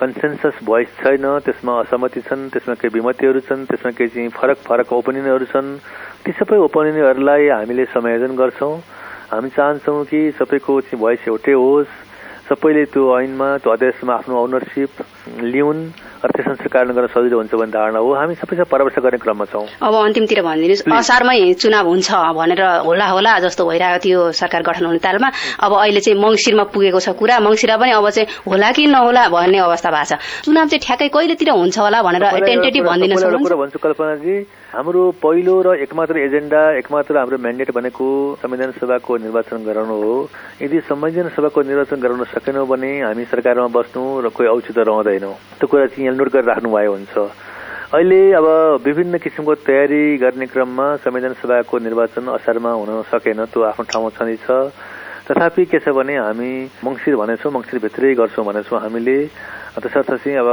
कन्सेन्सस भोइस छैन त्यसमा असहमति छन् त्यसमा केही विमतिहरू छन् त्यसमा केही चाहिँ फरक फरक ओपिनियनहरू छन्। ती सबै ओपिनियनहरूलाई हामीले समायोजन गर्छौँ। हामी चाहन्छौँ कि सबैको चाहिँ भोइस एउटै होस्। सबैले त्यो ऐनमा त्यो अध्यादेशमा आफ्नो ओनरसिप लिउन् र त्यसअनुसार कार्यान्वयन गर्न सजिलो हुन्छ भन्ने धारणा हो। हामी सबैसँग परामर्श गर्ने क्रममा छौँ। अब अन्तिमतिर भनिदिनुहोस् असारमै चुनाव हुन्छ भनेर होला होला जस्तो भइरहेको थियो सरकार गठन हुने तालमा। अब अहिले चाहिँ मङ्सिरमा पुगेको छ कुरा। मङ्सिरमा पनि अब चाहिँ होला कि नहोला भन्ने अवस्था भएको छ। चुनाव चाहिँ ठ्याक्कै कहिलेतिर हुन्छ होला भनेर टेन्टेटिभ भनिदिन भन्छु कल्पनाजी। हाम्रो पहिलो र एकमात्र एजेन्डा एकमात्र हाम्रो म्यान्डेट भनेको संविधान सभाको निर्वाचन गराउनु हो। यदि संविधान सभाको निर्वाचन गराउन सकेनौँ भने हामी सरकारमा बस्नु र कोही औचित्य रहँदैनौँ। त्यो कुरा चाहिँ यहाँ नोट गरेर राख्नु भयो हुन्छ। अहिले अब विभिन्न किसिमको तयारी गर्ने क्रममा संविधान सभाको निर्वाचन असारमा हुन सकेन त्यो आफ्नो ठाउँमा छँदैछ तथापि के छ भने हामी मङ्सिर भनेछौँ मङ्सिरभित्रै गर्छौँ भनेछौँ हामीले। त्यसर्थ चाहिँ अब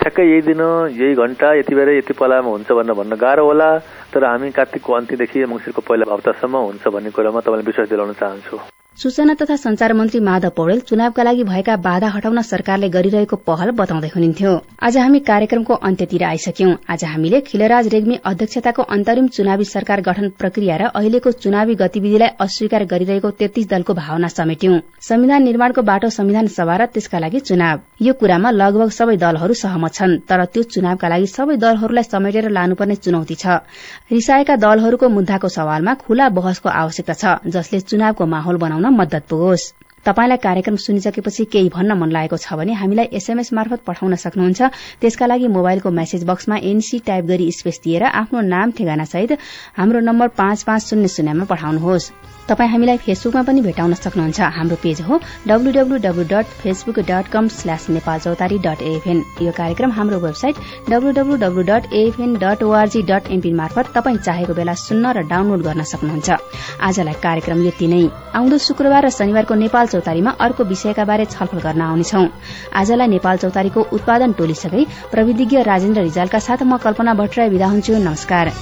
ठ्याक्कै यही दिन यही घन्टा यति बेर यति पलामा हुन्छ भनेर भन्न गाह्रो होला। तर हामी कार्तिकको अन्त्यदेखि मङ्सिरको पहिला हप्तासम्म हुन्छ भन्ने कुरामा तपाईँलाई विश्वास दिलाउन चाहन्छु। सूचना तथा संचार मन्त्री माधव पौडेल चुनावका लागि भएका बाधा हटाउन सरकारले गरिरहेको पहल बताउँदै हुनुहुन्थ्यो। आज हामी कार्यक्रमको अन्त्यतिर आइसक्यौं। आज हामीले खिलराज रेग्मी अध्यक्षताको अन्तरिम चुनावी सरकार गठन प्रक्रिया र अहिलेको चुनावी गतिविधिलाई अस्वीकार गरिरहेको तेत्तीस दलको भावना समेट्यौं। संविधान निर्माणको बाटो संविधान सभा र त्यसका लागि चुनाव। यो कुरामा लगभग सबै दलहरू सहमत छन् तर त्यो चुनावका लागि सबै दलहरूलाई समेटेर लानुपर्ने चुनौती छ। रिसाएका दलहरूको मुद्दाको सवालमा खुला बहसको आवश्यकता छ जसले चुनावको माहौल बनाउन मद्दत पुगोस् तपाईँलाई कार्यक्रम सुनिसकेपछि केही भन्न मन लागेको छ भने हामीलाई एसएमएस मार्फत पठाउन सक्नुहुन्छ। त्यसका लागि मोबाइलको मेसेज बक्समा एनसी टाइप गरी स्पेस दिएर आफ्नो नाम ठेगाना सहित हाम्रो नम्बर पाँच पाँच शून्य शून्यमा पठाउनुहोस्। तपाईँ हामीलाई फेसबुकमा पनि भेटाउन सक्नुहुन्छ। हाम्रो पेज हो WWW dot Facebook dot com slash Nepal Chautari dot FN यो कार्यक्रम हाम्रो website WWW dot FN dot ORG dot MP मार्फत तपाईँ चाहेको बेला सुन्न र डाउनलोड गर्न सक्नुहुन्छ। आजलाई कार्यक्रम यति नै। आउँदो शुक्रबार र शनिबारको नेपाल चौतारीमा अर्को विषयका बारे छलफल गर्न आउनेछौ। आजलाई नेपाल चौतारीको उत्पादन टोलीसँगै प्रविधिज्ञ राजेन्द्र रिजालका साथ म कल्पना भट्टराई विदा हुन्छु। नमस्कार।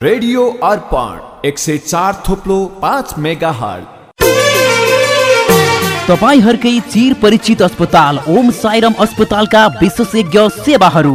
रेडियो अर्पण एक सय चार थोप्लो पाँच मेगा हल तपाईँहरूकै चिर परिचित अस्पताल ओम साइरम अस्पतालका विशेषज्ञ सेवाहरू।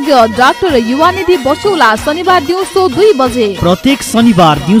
विशेषज्ञ डाक्टर युवानिधि बसौला शनिबार दिउँसो दुई बजे। प्रत्येक शनिबार दिउँसो